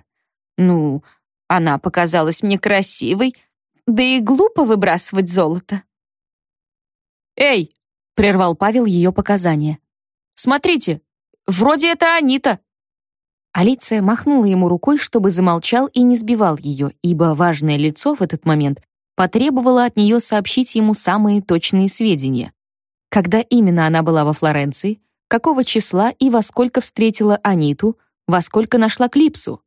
Ну, она показалась мне красивой, да и глупо выбрасывать золото. «Эй!» — прервал Павел ее показания. «Смотрите, вроде это Анита!» Алиция махнула ему рукой, чтобы замолчал и не сбивал ее, ибо важное лицо в этот момент потребовало от нее сообщить ему самые точные сведения. Когда именно она была во Флоренции, какого числа и во сколько встретила Аниту, во сколько нашла Клипсу.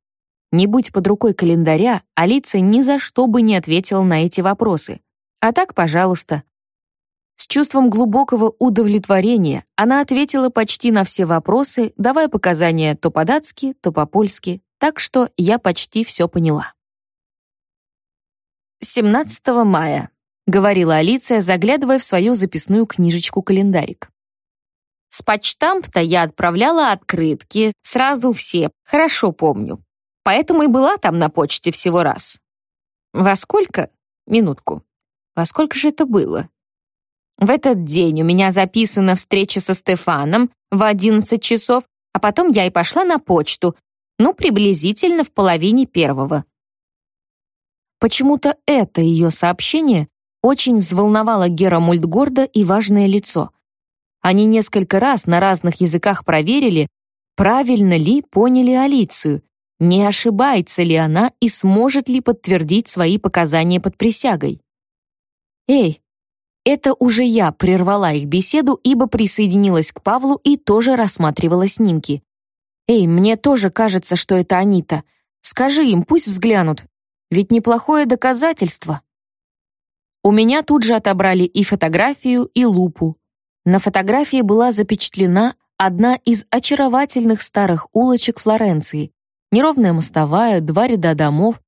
Не будь под рукой календаря, Алиция ни за что бы не ответила на эти вопросы. А так, пожалуйста. С чувством глубокого удовлетворения она ответила почти на все вопросы, давая показания то по-датски, то по-польски, так что я почти все поняла. 17 мая, говорила Алиция, заглядывая в свою записную книжечку-календарик. С почтампта я отправляла открытки, сразу все, хорошо помню. Поэтому и была там на почте всего раз. Во сколько? Минутку. Во сколько же это было? В этот день у меня записана встреча со Стефаном в 11 часов, а потом я и пошла на почту, ну, приблизительно в половине первого. Почему-то это ее сообщение очень взволновало Гера Мультгорда и важное лицо — они несколько раз на разных языках проверили, правильно ли поняли Алицию, не ошибается ли она и сможет ли подтвердить свои показания под присягой. «Эй, это уже я прервала их беседу, ибо присоединилась к Павлу и тоже рассматривала снимки. «Эй, мне тоже кажется, что это Анита. Скажи им, пусть взглянут. Ведь неплохое доказательство». У меня тут же отобрали и фотографию, и лупу, на фотографии была запечатлена одна из очаровательных старых улочек Флоренции. Неровная мостовая, два ряда домов.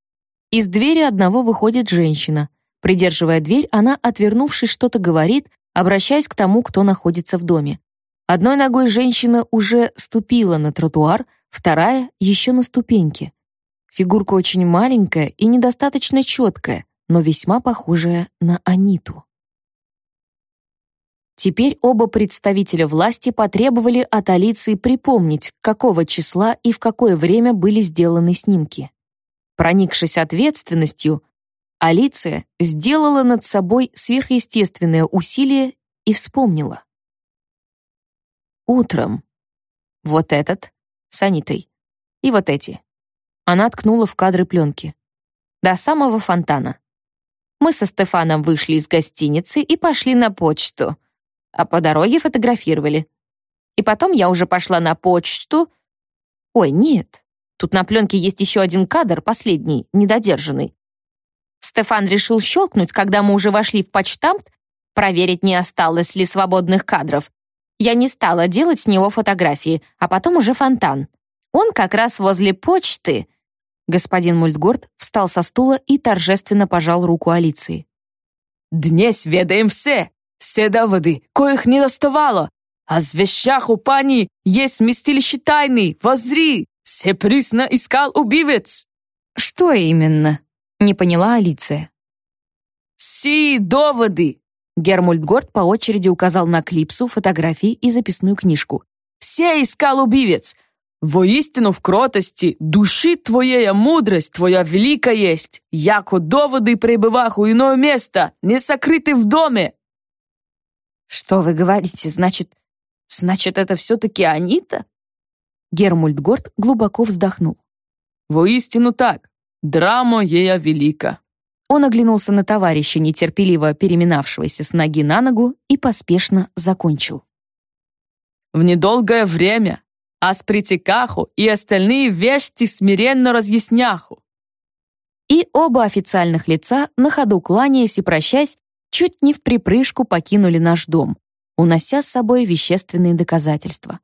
Из двери одного выходит женщина. Придерживая дверь, она, отвернувшись, что-то говорит, обращаясь к тому, кто находится в доме. Одной ногой женщина уже ступила на тротуар, вторая — еще на ступеньке. Фигурка очень маленькая и недостаточно четкая, но весьма похожая на Аниту. Теперь оба представителя власти потребовали от Алиции припомнить, какого числа и в какое время были сделаны снимки. Проникшись ответственностью, Алиция сделала над собой сверхъестественное усилие и вспомнила. Утром. Вот этот, с. И вот эти. Она ткнула в кадры пленки. До самого фонтана. Мы со Стефаном вышли из гостиницы и пошли на почту — а по дороге фотографировали. И потом я уже пошла на почту. Ой, нет, тут на пленке есть еще один кадр, последний, недодержанный. Стефан решил щелкнуть, когда мы уже вошли в почтамт, проверить, не осталось ли свободных кадров. Я не стала делать с него фотографии, а потом уже фонтан. Он как раз возле почты. Господин Мультгорд встал со стула и торжественно пожал руку Алиции. «Днесь ведаем все!» Все доводы, коих не доставало. А в вещах у пани есть вместилище тайны. Возри, все присно искал убивец. Что именно? Не поняла Алиция. Си доводы. Гермульт Горд по очереди указал на клипсу, фотографии и записную книжку. Все искал убивец. Воистину в кротости души твоей мудрость твоя велика есть, яко доводы пребывах у иное место, не сокрыты в доме. «Что вы говорите? Значит, значит, это все-таки Анита?» Гермульт глубоко вздохнул. «Воистину так. Драма ея велика». Он оглянулся на товарища, нетерпеливо переминавшегося с ноги на ногу, и поспешно закончил. «В недолгое время, а с притекаху и остальные вещи смиренно разъясняху». И оба официальных лица, на ходу кланяясь и прощаясь, чуть не в припрыжку покинули наш дом, унося с собой вещественные доказательства.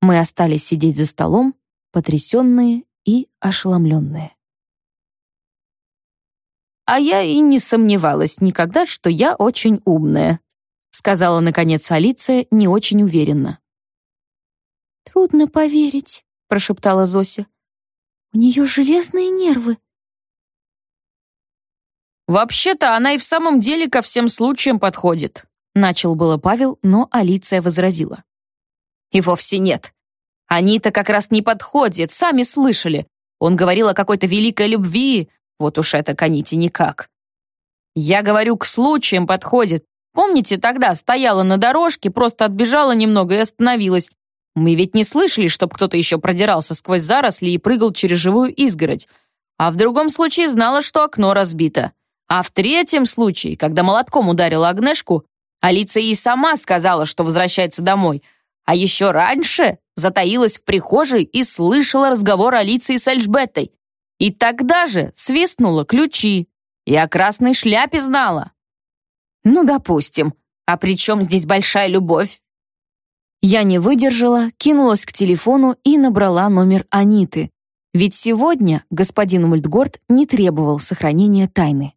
Мы остались сидеть за столом, потрясенные и ошеломленные. «А я и не сомневалась никогда, что я очень умная», сказала, наконец, Алиция не очень уверенно. «Трудно поверить», — прошептала Зося. «У нее железные нервы. «Вообще-то она и в самом деле ко всем случаям подходит», начал было Павел, но Алиция возразила. «И вовсе нет. Они-то как раз не подходят, сами слышали. Он говорил о какой-то великой любви, вот уж это к Аните никак. Я говорю, к случаям подходит. Помните, тогда стояла на дорожке, просто отбежала немного и остановилась. Мы ведь не слышали, чтоб кто-то еще продирался сквозь заросли и прыгал через живую изгородь. А в другом случае знала, что окно разбито. А в третьем случае, когда молотком ударила Агнешку, Алиция ей сама сказала, что возвращается домой. А еще раньше затаилась в прихожей и слышала разговор Алиции с Эльжбеттой. И тогда же свистнула ключи. И о красной шляпе знала. Ну, допустим. А при чем здесь большая любовь? Я не выдержала, кинулась к телефону и набрала номер Аниты. Ведь сегодня господин Мультгорд не требовал сохранения тайны.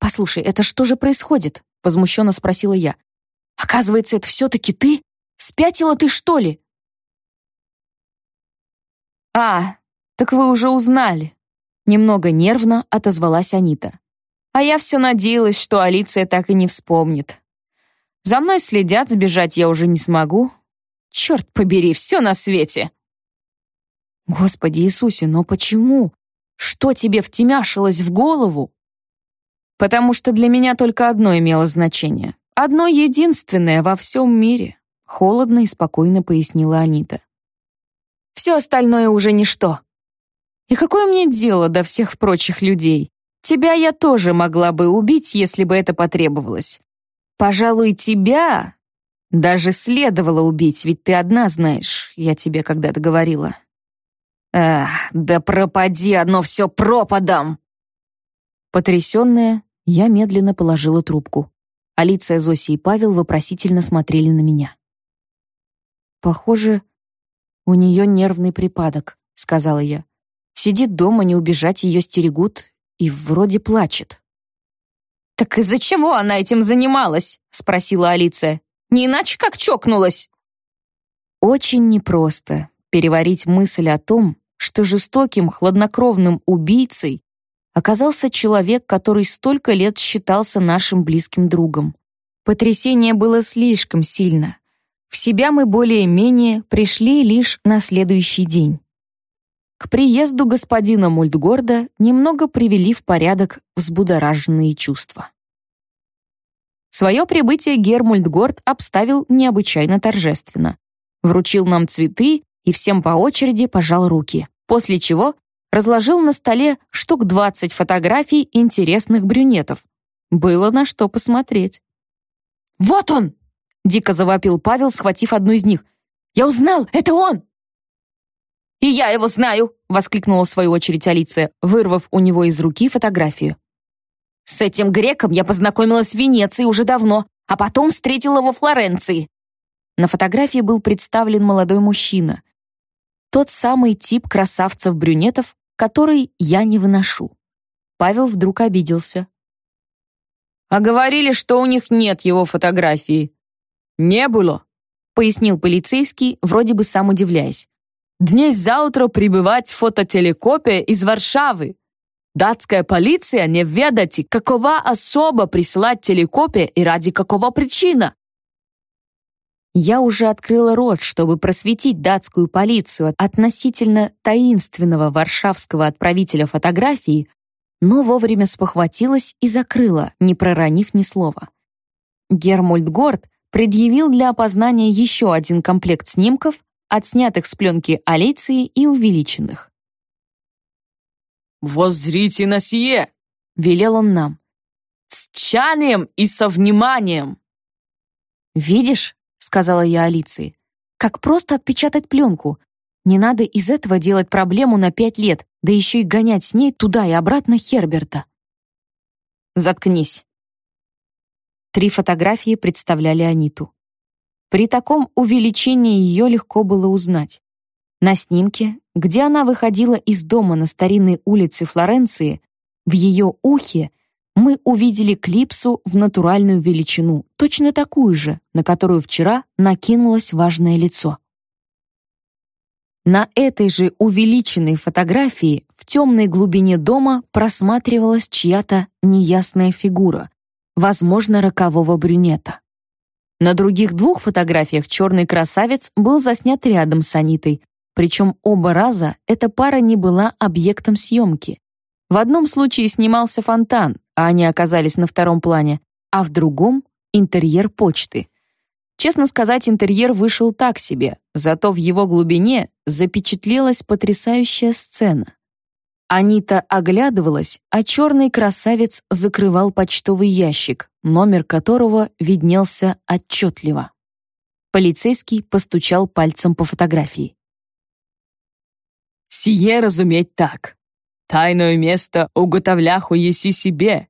«Послушай, это что же происходит?» — возмущенно спросила я. «Оказывается, это все-таки ты? Спятила ты, что ли?» «А, так вы уже узнали», — немного нервно отозвалась Анита. «А я все надеялась, что Алиция так и не вспомнит. За мной следят, сбежать я уже не смогу. Черт побери, все на свете!» «Господи Иисусе, но почему? Что тебе втемяшилось в голову?» Потому что для меня только одно имело значение. Одно единственное во всем мире, холодно и спокойно пояснила Анита. Все остальное уже ничто. И какое мне дело до всех прочих людей? Тебя я тоже могла бы убить, если бы это потребовалось. Пожалуй, тебя даже следовало убить, ведь ты одна знаешь, я тебе когда-то говорила. Ах, да пропади одно все пропадом! Потрясенная, я медленно положила трубку. Алиция, Зоси и Павел вопросительно смотрели на меня. «Похоже, у нее нервный припадок», — сказала я. «Сидит дома, не убежать, ее стерегут и вроде плачет». «Так из-за чего она этим занималась?» — спросила Алиция. «Не иначе как чокнулась». Очень непросто переварить мысль о том, что жестоким, хладнокровным убийцей оказался человек, который столько лет считался нашим близким другом. Потрясение было слишком сильно. В себя мы более-менее пришли лишь на следующий день. К приезду господина Мультгорда немного привели в порядок взбудораженные чувства. Свое прибытие Гермультгорд обставил необычайно торжественно. Вручил нам цветы и всем по очереди пожал руки, после чего разложил на столе штук 20 фотографий интересных брюнетов. Было на что посмотреть. «Вот он!» — дико завопил Павел, схватив одну из них. «Я узнал! Это он!» «И я его знаю!» — воскликнула в свою очередь Алиция, вырвав у него из руки фотографию. «С этим греком я познакомилась в Венеции уже давно, а потом встретила во Флоренции». На фотографии был представлен молодой мужчина. Тот самый тип красавцев-брюнетов, который я не выношу. Павел вдруг обиделся. «А говорили, что у них нет его фотографии». «Не было», — пояснил полицейский, вроде бы сам удивляясь. Днесь завтра прибывать фототелекопия из Варшавы. Датская полиция не ведать, какова особа присылать телекопия и ради какого причина. Я уже открыла рот, чтобы просветить датскую полицию относительно таинственного варшавского отправителя фотографии, но вовремя спохватилась и закрыла, не проронив ни слова. Гермольд Горд предъявил для опознания еще один комплект снимков, отснятых с пленки Алиции и увеличенных. «Воззрите на сие!» — велел он нам. «С тчанием и со вниманием!» «Видишь?» — сказала я Алиции. «Как просто отпечатать пленку. Не надо из этого делать проблему на пять лет, да еще и гонять с ней туда и обратно Херберта». «Заткнись». Три фотографии представляли Аниту. При таком увеличении ее легко было узнать. На снимке, где она выходила из дома на старинной улице Флоренции, в ее ухе мы увидели клипсу в натуральную величину, точно такую же, на которую вчера накинулось важное лицо. На этой же увеличенной фотографии в темной глубине дома просматривалась чья-то неясная фигура, возможно, рокового брюнета. На других двух фотографиях черный красавец был заснят рядом с Анитой, причем оба раза эта пара не была объектом съемки. В одном случае снимался фонтан, а они оказались на втором плане, а в другом — интерьер почты. Честно сказать, интерьер вышел так себе, зато в его глубине запечатлелась потрясающая сцена. Анита оглядывалась, а черный красавец закрывал почтовый ящик, номер которого виднелся отчетливо. Полицейский постучал пальцем по фотографии. «Сие разуметь так. Тайное место уготовляху еси себе.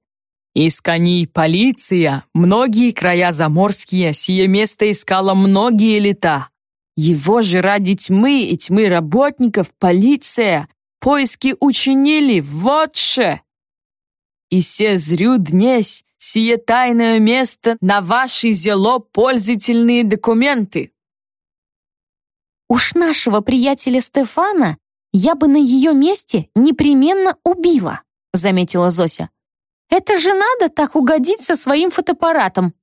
Искани полиция, многие края заморские, сие место искала многие лета. Его же ради тьмы и тьмы работников полиция поиски учинили, вот же! И се зрю днесь сие тайное место на ваши зело пользительные документы. Уж нашего приятеля Стефана я бы на ее месте непременно убила, заметила Зося. Это же надо так угодить со своим фотоаппаратом.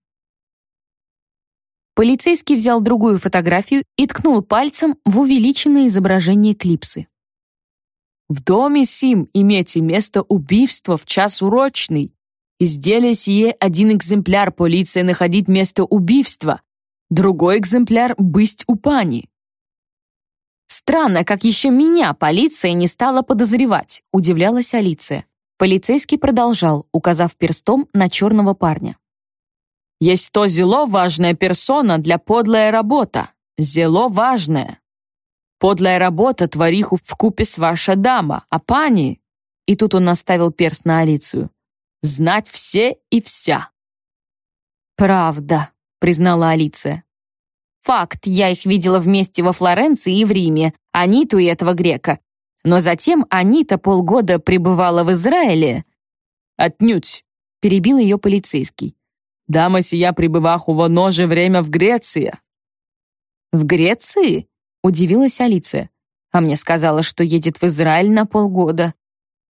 Полицейский взял другую фотографию и ткнул пальцем в увеличенное изображение клипсы. В доме сим имейте место убийства в час урочный. Изделие сие один экземпляр полиция находить место убийства, другой экземпляр бысть у пани. Странно, как еще меня полиция не стала подозревать, удивлялась Алиция. Полицейский продолжал, указав перстом на черного парня. Есть то зело важная персона для подлая работа. Зело важная. Подлая работа твориху в купе с ваша дама, а пани...» И тут он наставил перст на Алицию. «Знать все и вся». «Правда», — признала Алиция. «Факт, я их видела вместе во Флоренции и в Риме, Аниту и этого грека. Но затем Анита полгода пребывала в Израиле». «Отнюдь», — перебил ее полицейский. «Дама сия пребывах у воно же время в Греции». «В Греции?» Удивилась Алиция. А мне сказала, что едет в Израиль на полгода.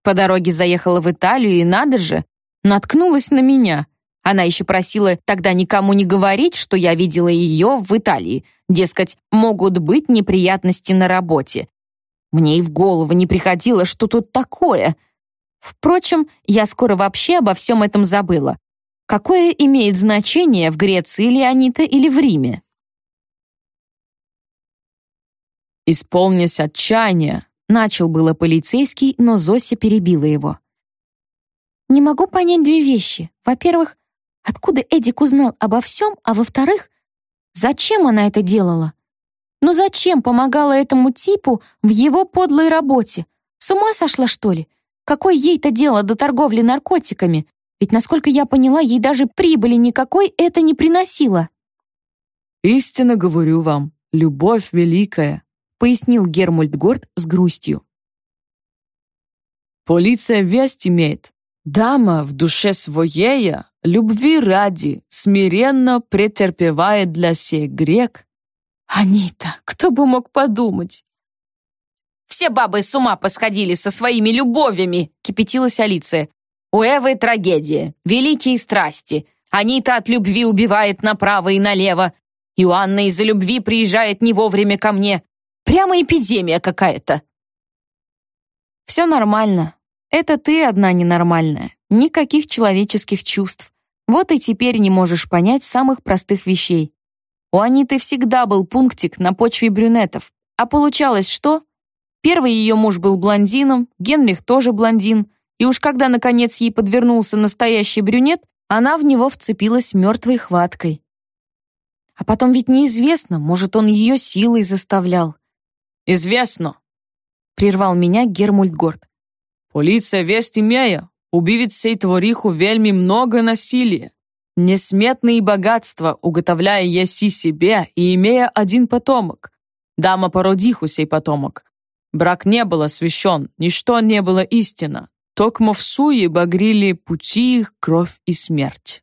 По дороге заехала в Италию и, надо же, наткнулась на меня. Она еще просила тогда никому не говорить, что я видела ее в Италии. Дескать, могут быть неприятности на работе. Мне и в голову не приходило, что тут такое. Впрочем, я скоро вообще обо всем этом забыла. Какое имеет значение в Греции, Леонита или в Риме? «Исполнись отчаяния», — начал было полицейский, но Зося перебила его. «Не могу понять две вещи. Во-первых, откуда Эдик узнал обо всем, а во-вторых, зачем она это делала? Ну зачем помогала этому типу в его подлой работе? С ума сошла, что ли? Какое ей-то дело до торговли наркотиками? Ведь, насколько я поняла, ей даже прибыли никакой это не приносило. «Истинно говорю вам, любовь великая», пояснил Гермульт Горд с грустью. «Полиция весть имеет. Дама в душе своей, любви ради, смиренно претерпевает для сей грек». «Анита, кто бы мог подумать?» «Все бабы с ума посходили со своими любовями», кипятилась Алиция. У Эвы трагедия, великие страсти. Анита от любви убивает направо и налево. Иоанна из-за любви приезжает не вовремя ко мне. Прямо эпидемия какая-то. Все нормально. Это ты одна ненормальная. Никаких человеческих чувств. Вот и теперь не можешь понять самых простых вещей. У Аниты всегда был пунктик на почве брюнетов. А получалось что? Первый ее муж был блондином, Генрих тоже блондин, и уж когда, наконец, ей подвернулся настоящий брюнет, она в него вцепилась мертвой хваткой. А потом ведь неизвестно, может, он ее силой заставлял. «Известно», — прервал меня Гермульт Горд. «Полиция весть имея, убивит сей твориху вельми много насилия, несметные богатства, уготовляя еси себе и имея один потомок. Дама породиху сей потомок. Брак не был освящен, ничто не было истина. Токмо в суе багрили пути их кровь и смерть.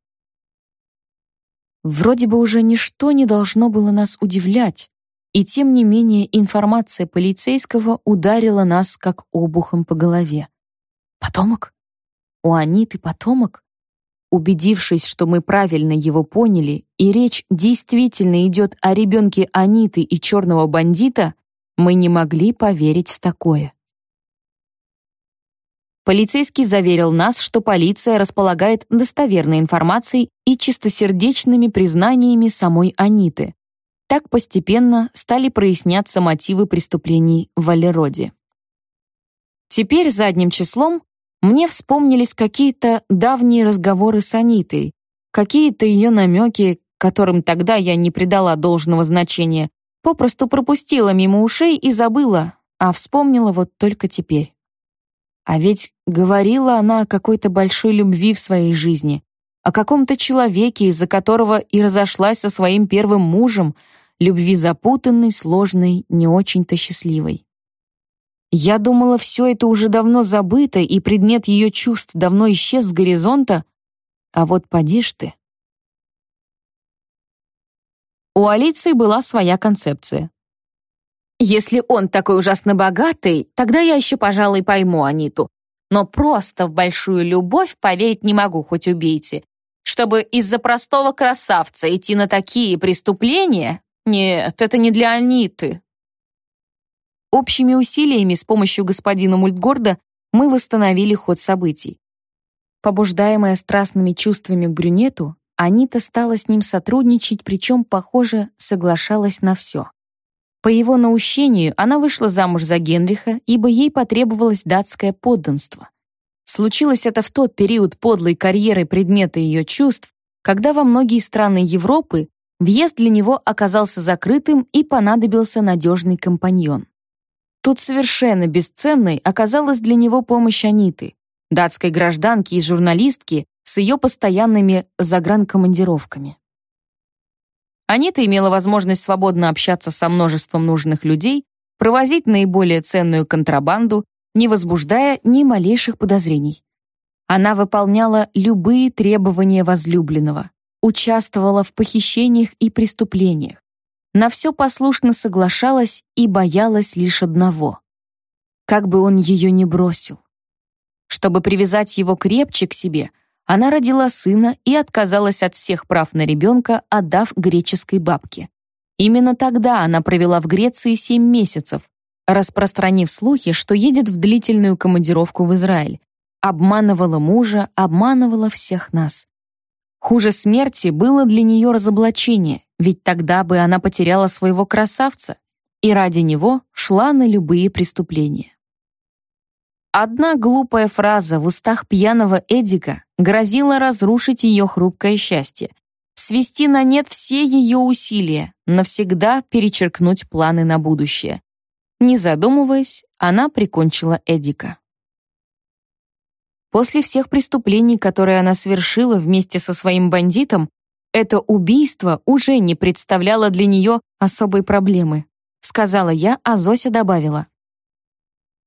Вроде бы уже ничто не должно было нас удивлять, и тем не менее информация полицейского ударила нас как обухом по голове. Потомок? У Аниты потомок? Убедившись, что мы правильно его поняли, и речь действительно идет о ребенке Аниты и черного бандита, мы не могли поверить в такое. Полицейский заверил нас, что полиция располагает достоверной информацией и чистосердечными признаниями самой Аниты. Так постепенно стали проясняться мотивы преступлений в Валероде. Теперь задним числом мне вспомнились какие-то давние разговоры с Анитой, какие-то ее намеки, которым тогда я не придала должного значения, попросту пропустила мимо ушей и забыла, а вспомнила вот только теперь. А ведь говорила она о какой-то большой любви в своей жизни, о каком-то человеке, из-за которого и разошлась со своим первым мужем, любви запутанной, сложной, не очень-то счастливой. Я думала, все это уже давно забыто, и предмет ее чувств давно исчез с горизонта, а вот поди ж ты. У Алиции была своя концепция. Если он такой ужасно богатый, тогда я еще, пожалуй, пойму Аниту. Но просто в большую любовь поверить не могу, хоть убейте. Чтобы из-за простого красавца идти на такие преступления? Нет, это не для Аниты. Общими усилиями с помощью господина Мультгорда мы восстановили ход событий. Побуждаемая страстными чувствами к брюнету, Анита стала с ним сотрудничать, причем, похоже, соглашалась на все. По его наущению она вышла замуж за Генриха, ибо ей потребовалось датское подданство. Случилось это в тот период подлой карьеры предмета ее чувств, когда во многие страны Европы въезд для него оказался закрытым и понадобился надежный компаньон. Тут совершенно бесценной оказалась для него помощь Аниты, датской гражданки и журналистки с ее постоянными загранкомандировками. Анита имела возможность свободно общаться со множеством нужных людей, провозить наиболее ценную контрабанду, не возбуждая ни малейших подозрений. Она выполняла любые требования возлюбленного, участвовала в похищениях и преступлениях, на все послушно соглашалась и боялась лишь одного — как бы он ее не бросил. Чтобы привязать его крепче к себе, она родила сына и отказалась от всех прав на ребенка, отдав греческой бабке. Именно тогда она провела в Греции семь месяцев, распространив слухи, что едет в длительную командировку в Израиль. Обманывала мужа, обманывала всех нас. Хуже смерти было для нее разоблачение, ведь тогда бы она потеряла своего красавца и ради него шла на любые преступления. Одна глупая фраза в устах пьяного Эдика грозила разрушить ее хрупкое счастье, свести на нет все ее усилия, навсегда перечеркнуть планы на будущее. Не задумываясь, она прикончила Эдика. После всех преступлений, которые она совершила вместе со своим бандитом, это убийство уже не представляло для нее особой проблемы, сказала я, а Зося добавила.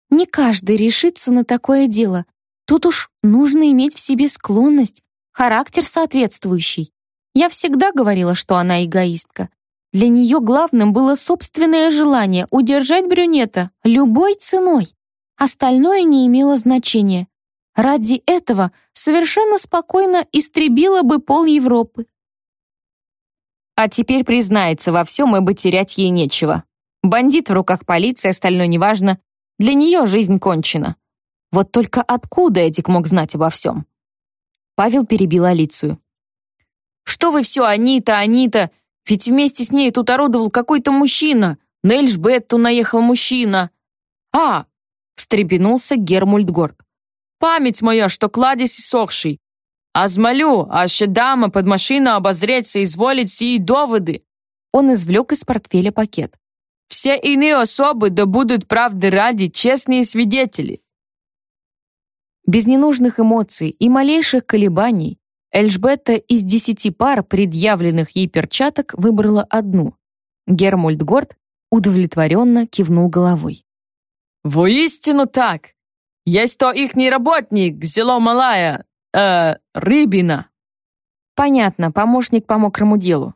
Не каждый решится на такое дело. Тут уж нужно иметь в себе склонность, характер соответствующий. Я всегда говорила, что она эгоистка. Для нее главным было собственное желание удержать брюнета любой ценой. Остальное не имело значения. Ради этого совершенно спокойно истребила бы пол Европы. А теперь признается во всем, ибо терять ей нечего. Бандит в руках полиции, остальное неважно. Для нее жизнь кончена. Вот только откуда Эдик мог знать обо всем? Павел перебил Алицию. «Что вы все, Анита, Анита? Ведь вместе с ней тут орудовал какой-то мужчина. На Эльжбетту наехал мужчина». «А!» — встрепенулся Гермульдгорд. «Память моя, что кладезь сохший. А змолю, а ще дама под машину обозреться изволить сии доводы». Он извлек из портфеля пакет. Все иные особы да будут правды ради честные свидетели. Без ненужных эмоций и малейших колебаний Эльжбетта из десяти пар предъявленных ей перчаток выбрала одну. Гермольд Горд удовлетворенно кивнул головой. «Воистину так! Есть то ихний работник, село Малая, э, Рыбина». «Понятно, помощник по мокрому делу.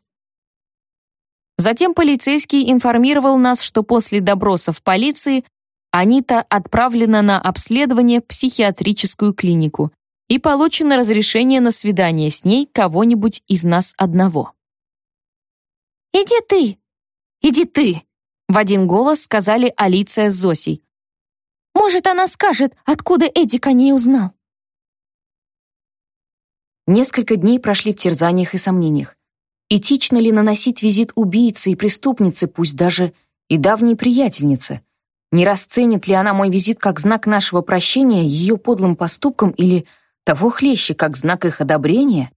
Затем полицейский информировал нас, что после добросов полиции Анита отправлена на обследование в психиатрическую клинику и получено разрешение на свидание с ней кого-нибудь из нас одного. «Иди ты! Иди ты!» в один голос сказали Алиция с Зосей. «Может, она скажет, откуда Эдик о ней узнал?» Несколько дней прошли в терзаниях и сомнениях. Этично ли наносить визит убийце и преступнице, пусть даже и давней приятельнице? Не расценит ли она мой визит как знак нашего прощения ее подлым поступкам или того хлеще, как знак их одобрения?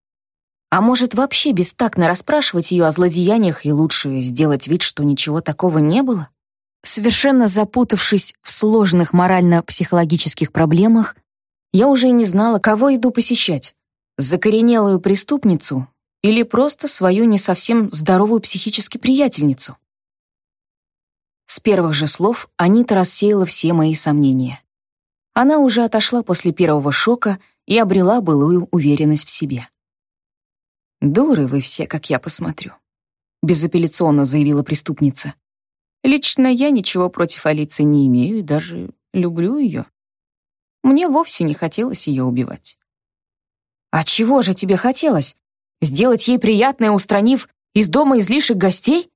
А может, вообще бестактно расспрашивать ее о злодеяниях и лучше сделать вид, что ничего такого не было? Совершенно запутавшись в сложных морально-психологических проблемах, я уже и не знала, кого иду посещать. Закоренелую преступницу или просто свою не совсем здоровую психически приятельницу. С первых же слов Анита рассеяла все мои сомнения. Она уже отошла после первого шока и обрела былую уверенность в себе. «Дуры вы все, как я посмотрю», — безапелляционно заявила преступница. «Лично я ничего против Алицы не имею и даже люблю ее. Мне вовсе не хотелось ее убивать». «А чего же тебе хотелось?» Сделать ей приятное, устранив из дома излишек гостей?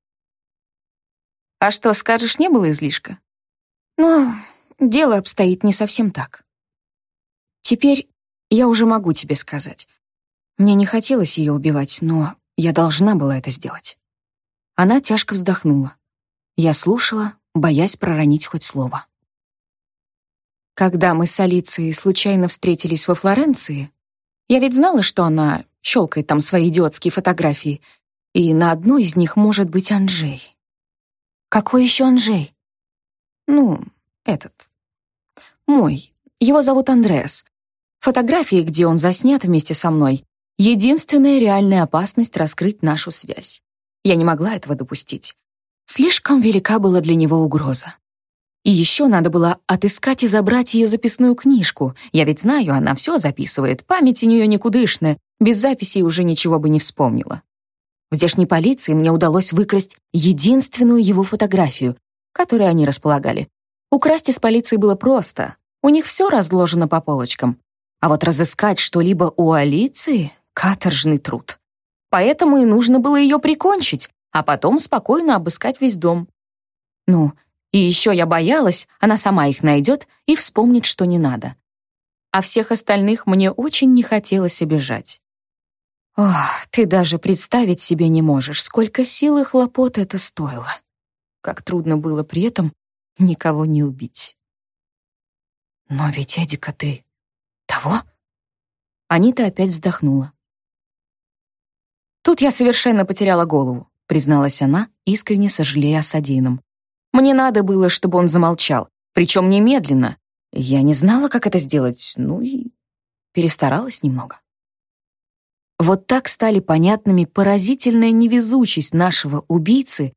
А что, скажешь, не было излишка? Но дело обстоит не совсем так. Теперь я уже могу тебе сказать. Мне не хотелось ее убивать, но я должна была это сделать. Она тяжко вздохнула. Я слушала, боясь проронить хоть слово. Когда мы с Алицией случайно встретились во Флоренции, я ведь знала, что она щелкает там свои идиотские фотографии. И на одной из них может быть Анжей. Какой еще Анжей? Ну, этот. Мой. Его зовут Андреас. Фотографии, где он заснят вместе со мной, единственная реальная опасность раскрыть нашу связь. Я не могла этого допустить. Слишком велика была для него угроза. И еще надо было отыскать и забрать ее записную книжку. Я ведь знаю, она все записывает, память у нее никудышная, без записей уже ничего бы не вспомнила. В здешней полиции мне удалось выкрасть единственную его фотографию, которой они располагали. Украсть из полиции было просто. У них все разложено по полочкам. А вот разыскать что-либо у Алиции — каторжный труд. Поэтому и нужно было ее прикончить, а потом спокойно обыскать весь дом. Ну, и еще я боялась, она сама их найдет и вспомнит, что не надо. А всех остальных мне очень не хотелось обижать. Ох, ты даже представить себе не можешь, сколько сил и хлопот это стоило. Как трудно было при этом никого не убить. Но ведь, Эдика, ты того? Анита опять вздохнула. Тут я совершенно потеряла голову, призналась она, искренне сожалея о содеянном. Мне надо было, чтобы он замолчал, причем немедленно. Я не знала, как это сделать, ну и перестаралась немного. Вот так стали понятными поразительная невезучесть нашего убийцы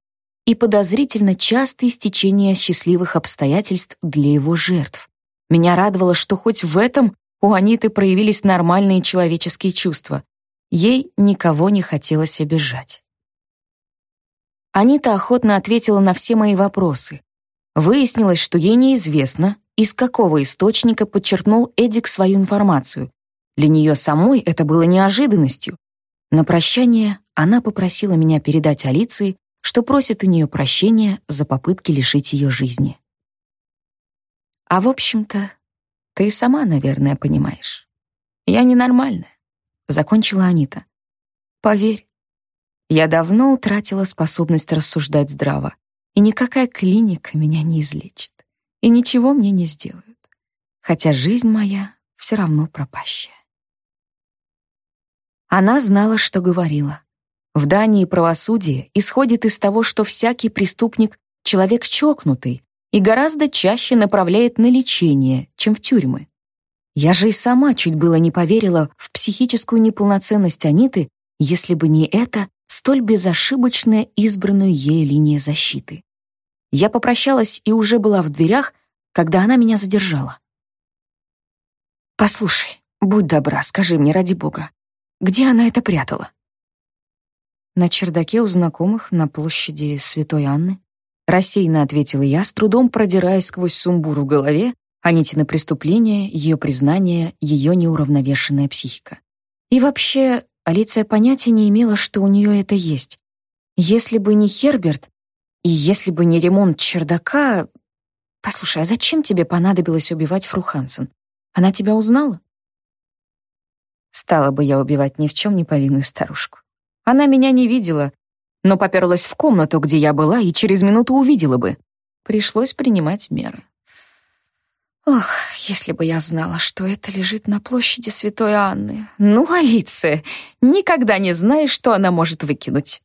и подозрительно частые стечения счастливых обстоятельств для его жертв. Меня радовало, что хоть в этом у Аниты проявились нормальные человеческие чувства. Ей никого не хотелось обижать. Анита охотно ответила на все мои вопросы. Выяснилось, что ей неизвестно, из какого источника подчеркнул Эдик свою информацию, для нее самой это было неожиданностью. На прощание она попросила меня передать Алиции, что просит у нее прощения за попытки лишить ее жизни. А в общем-то, ты и сама, наверное, понимаешь. Я ненормальная, закончила Анита. Поверь, я давно утратила способность рассуждать здраво, и никакая клиника меня не излечит, и ничего мне не сделают, хотя жизнь моя все равно пропащая. Она знала, что говорила. В Дании правосудие исходит из того, что всякий преступник — человек чокнутый и гораздо чаще направляет на лечение, чем в тюрьмы. Я же и сама чуть было не поверила в психическую неполноценность Аниты, если бы не это столь безошибочная избранная ею линия защиты. Я попрощалась и уже была в дверях, когда она меня задержала. «Послушай, будь добра, скажи мне ради бога, где она это прятала? На чердаке у знакомых на площади Святой Анны. Рассеянно ответила я, с трудом продираясь сквозь сумбур в голове, Анитина преступление, ее признание, ее неуравновешенная психика. И вообще, Алиция понятия не имела, что у нее это есть. Если бы не Херберт, и если бы не ремонт чердака... Послушай, а зачем тебе понадобилось убивать Фру Хансен? Она тебя узнала? Стала бы я убивать ни в чем не повинную старушку. Она меня не видела, но поперлась в комнату, где я была, и через минуту увидела бы. Пришлось принимать меры. Ох, если бы я знала, что это лежит на площади Святой Анны. Ну, Алиция, никогда не знаешь, что она может выкинуть.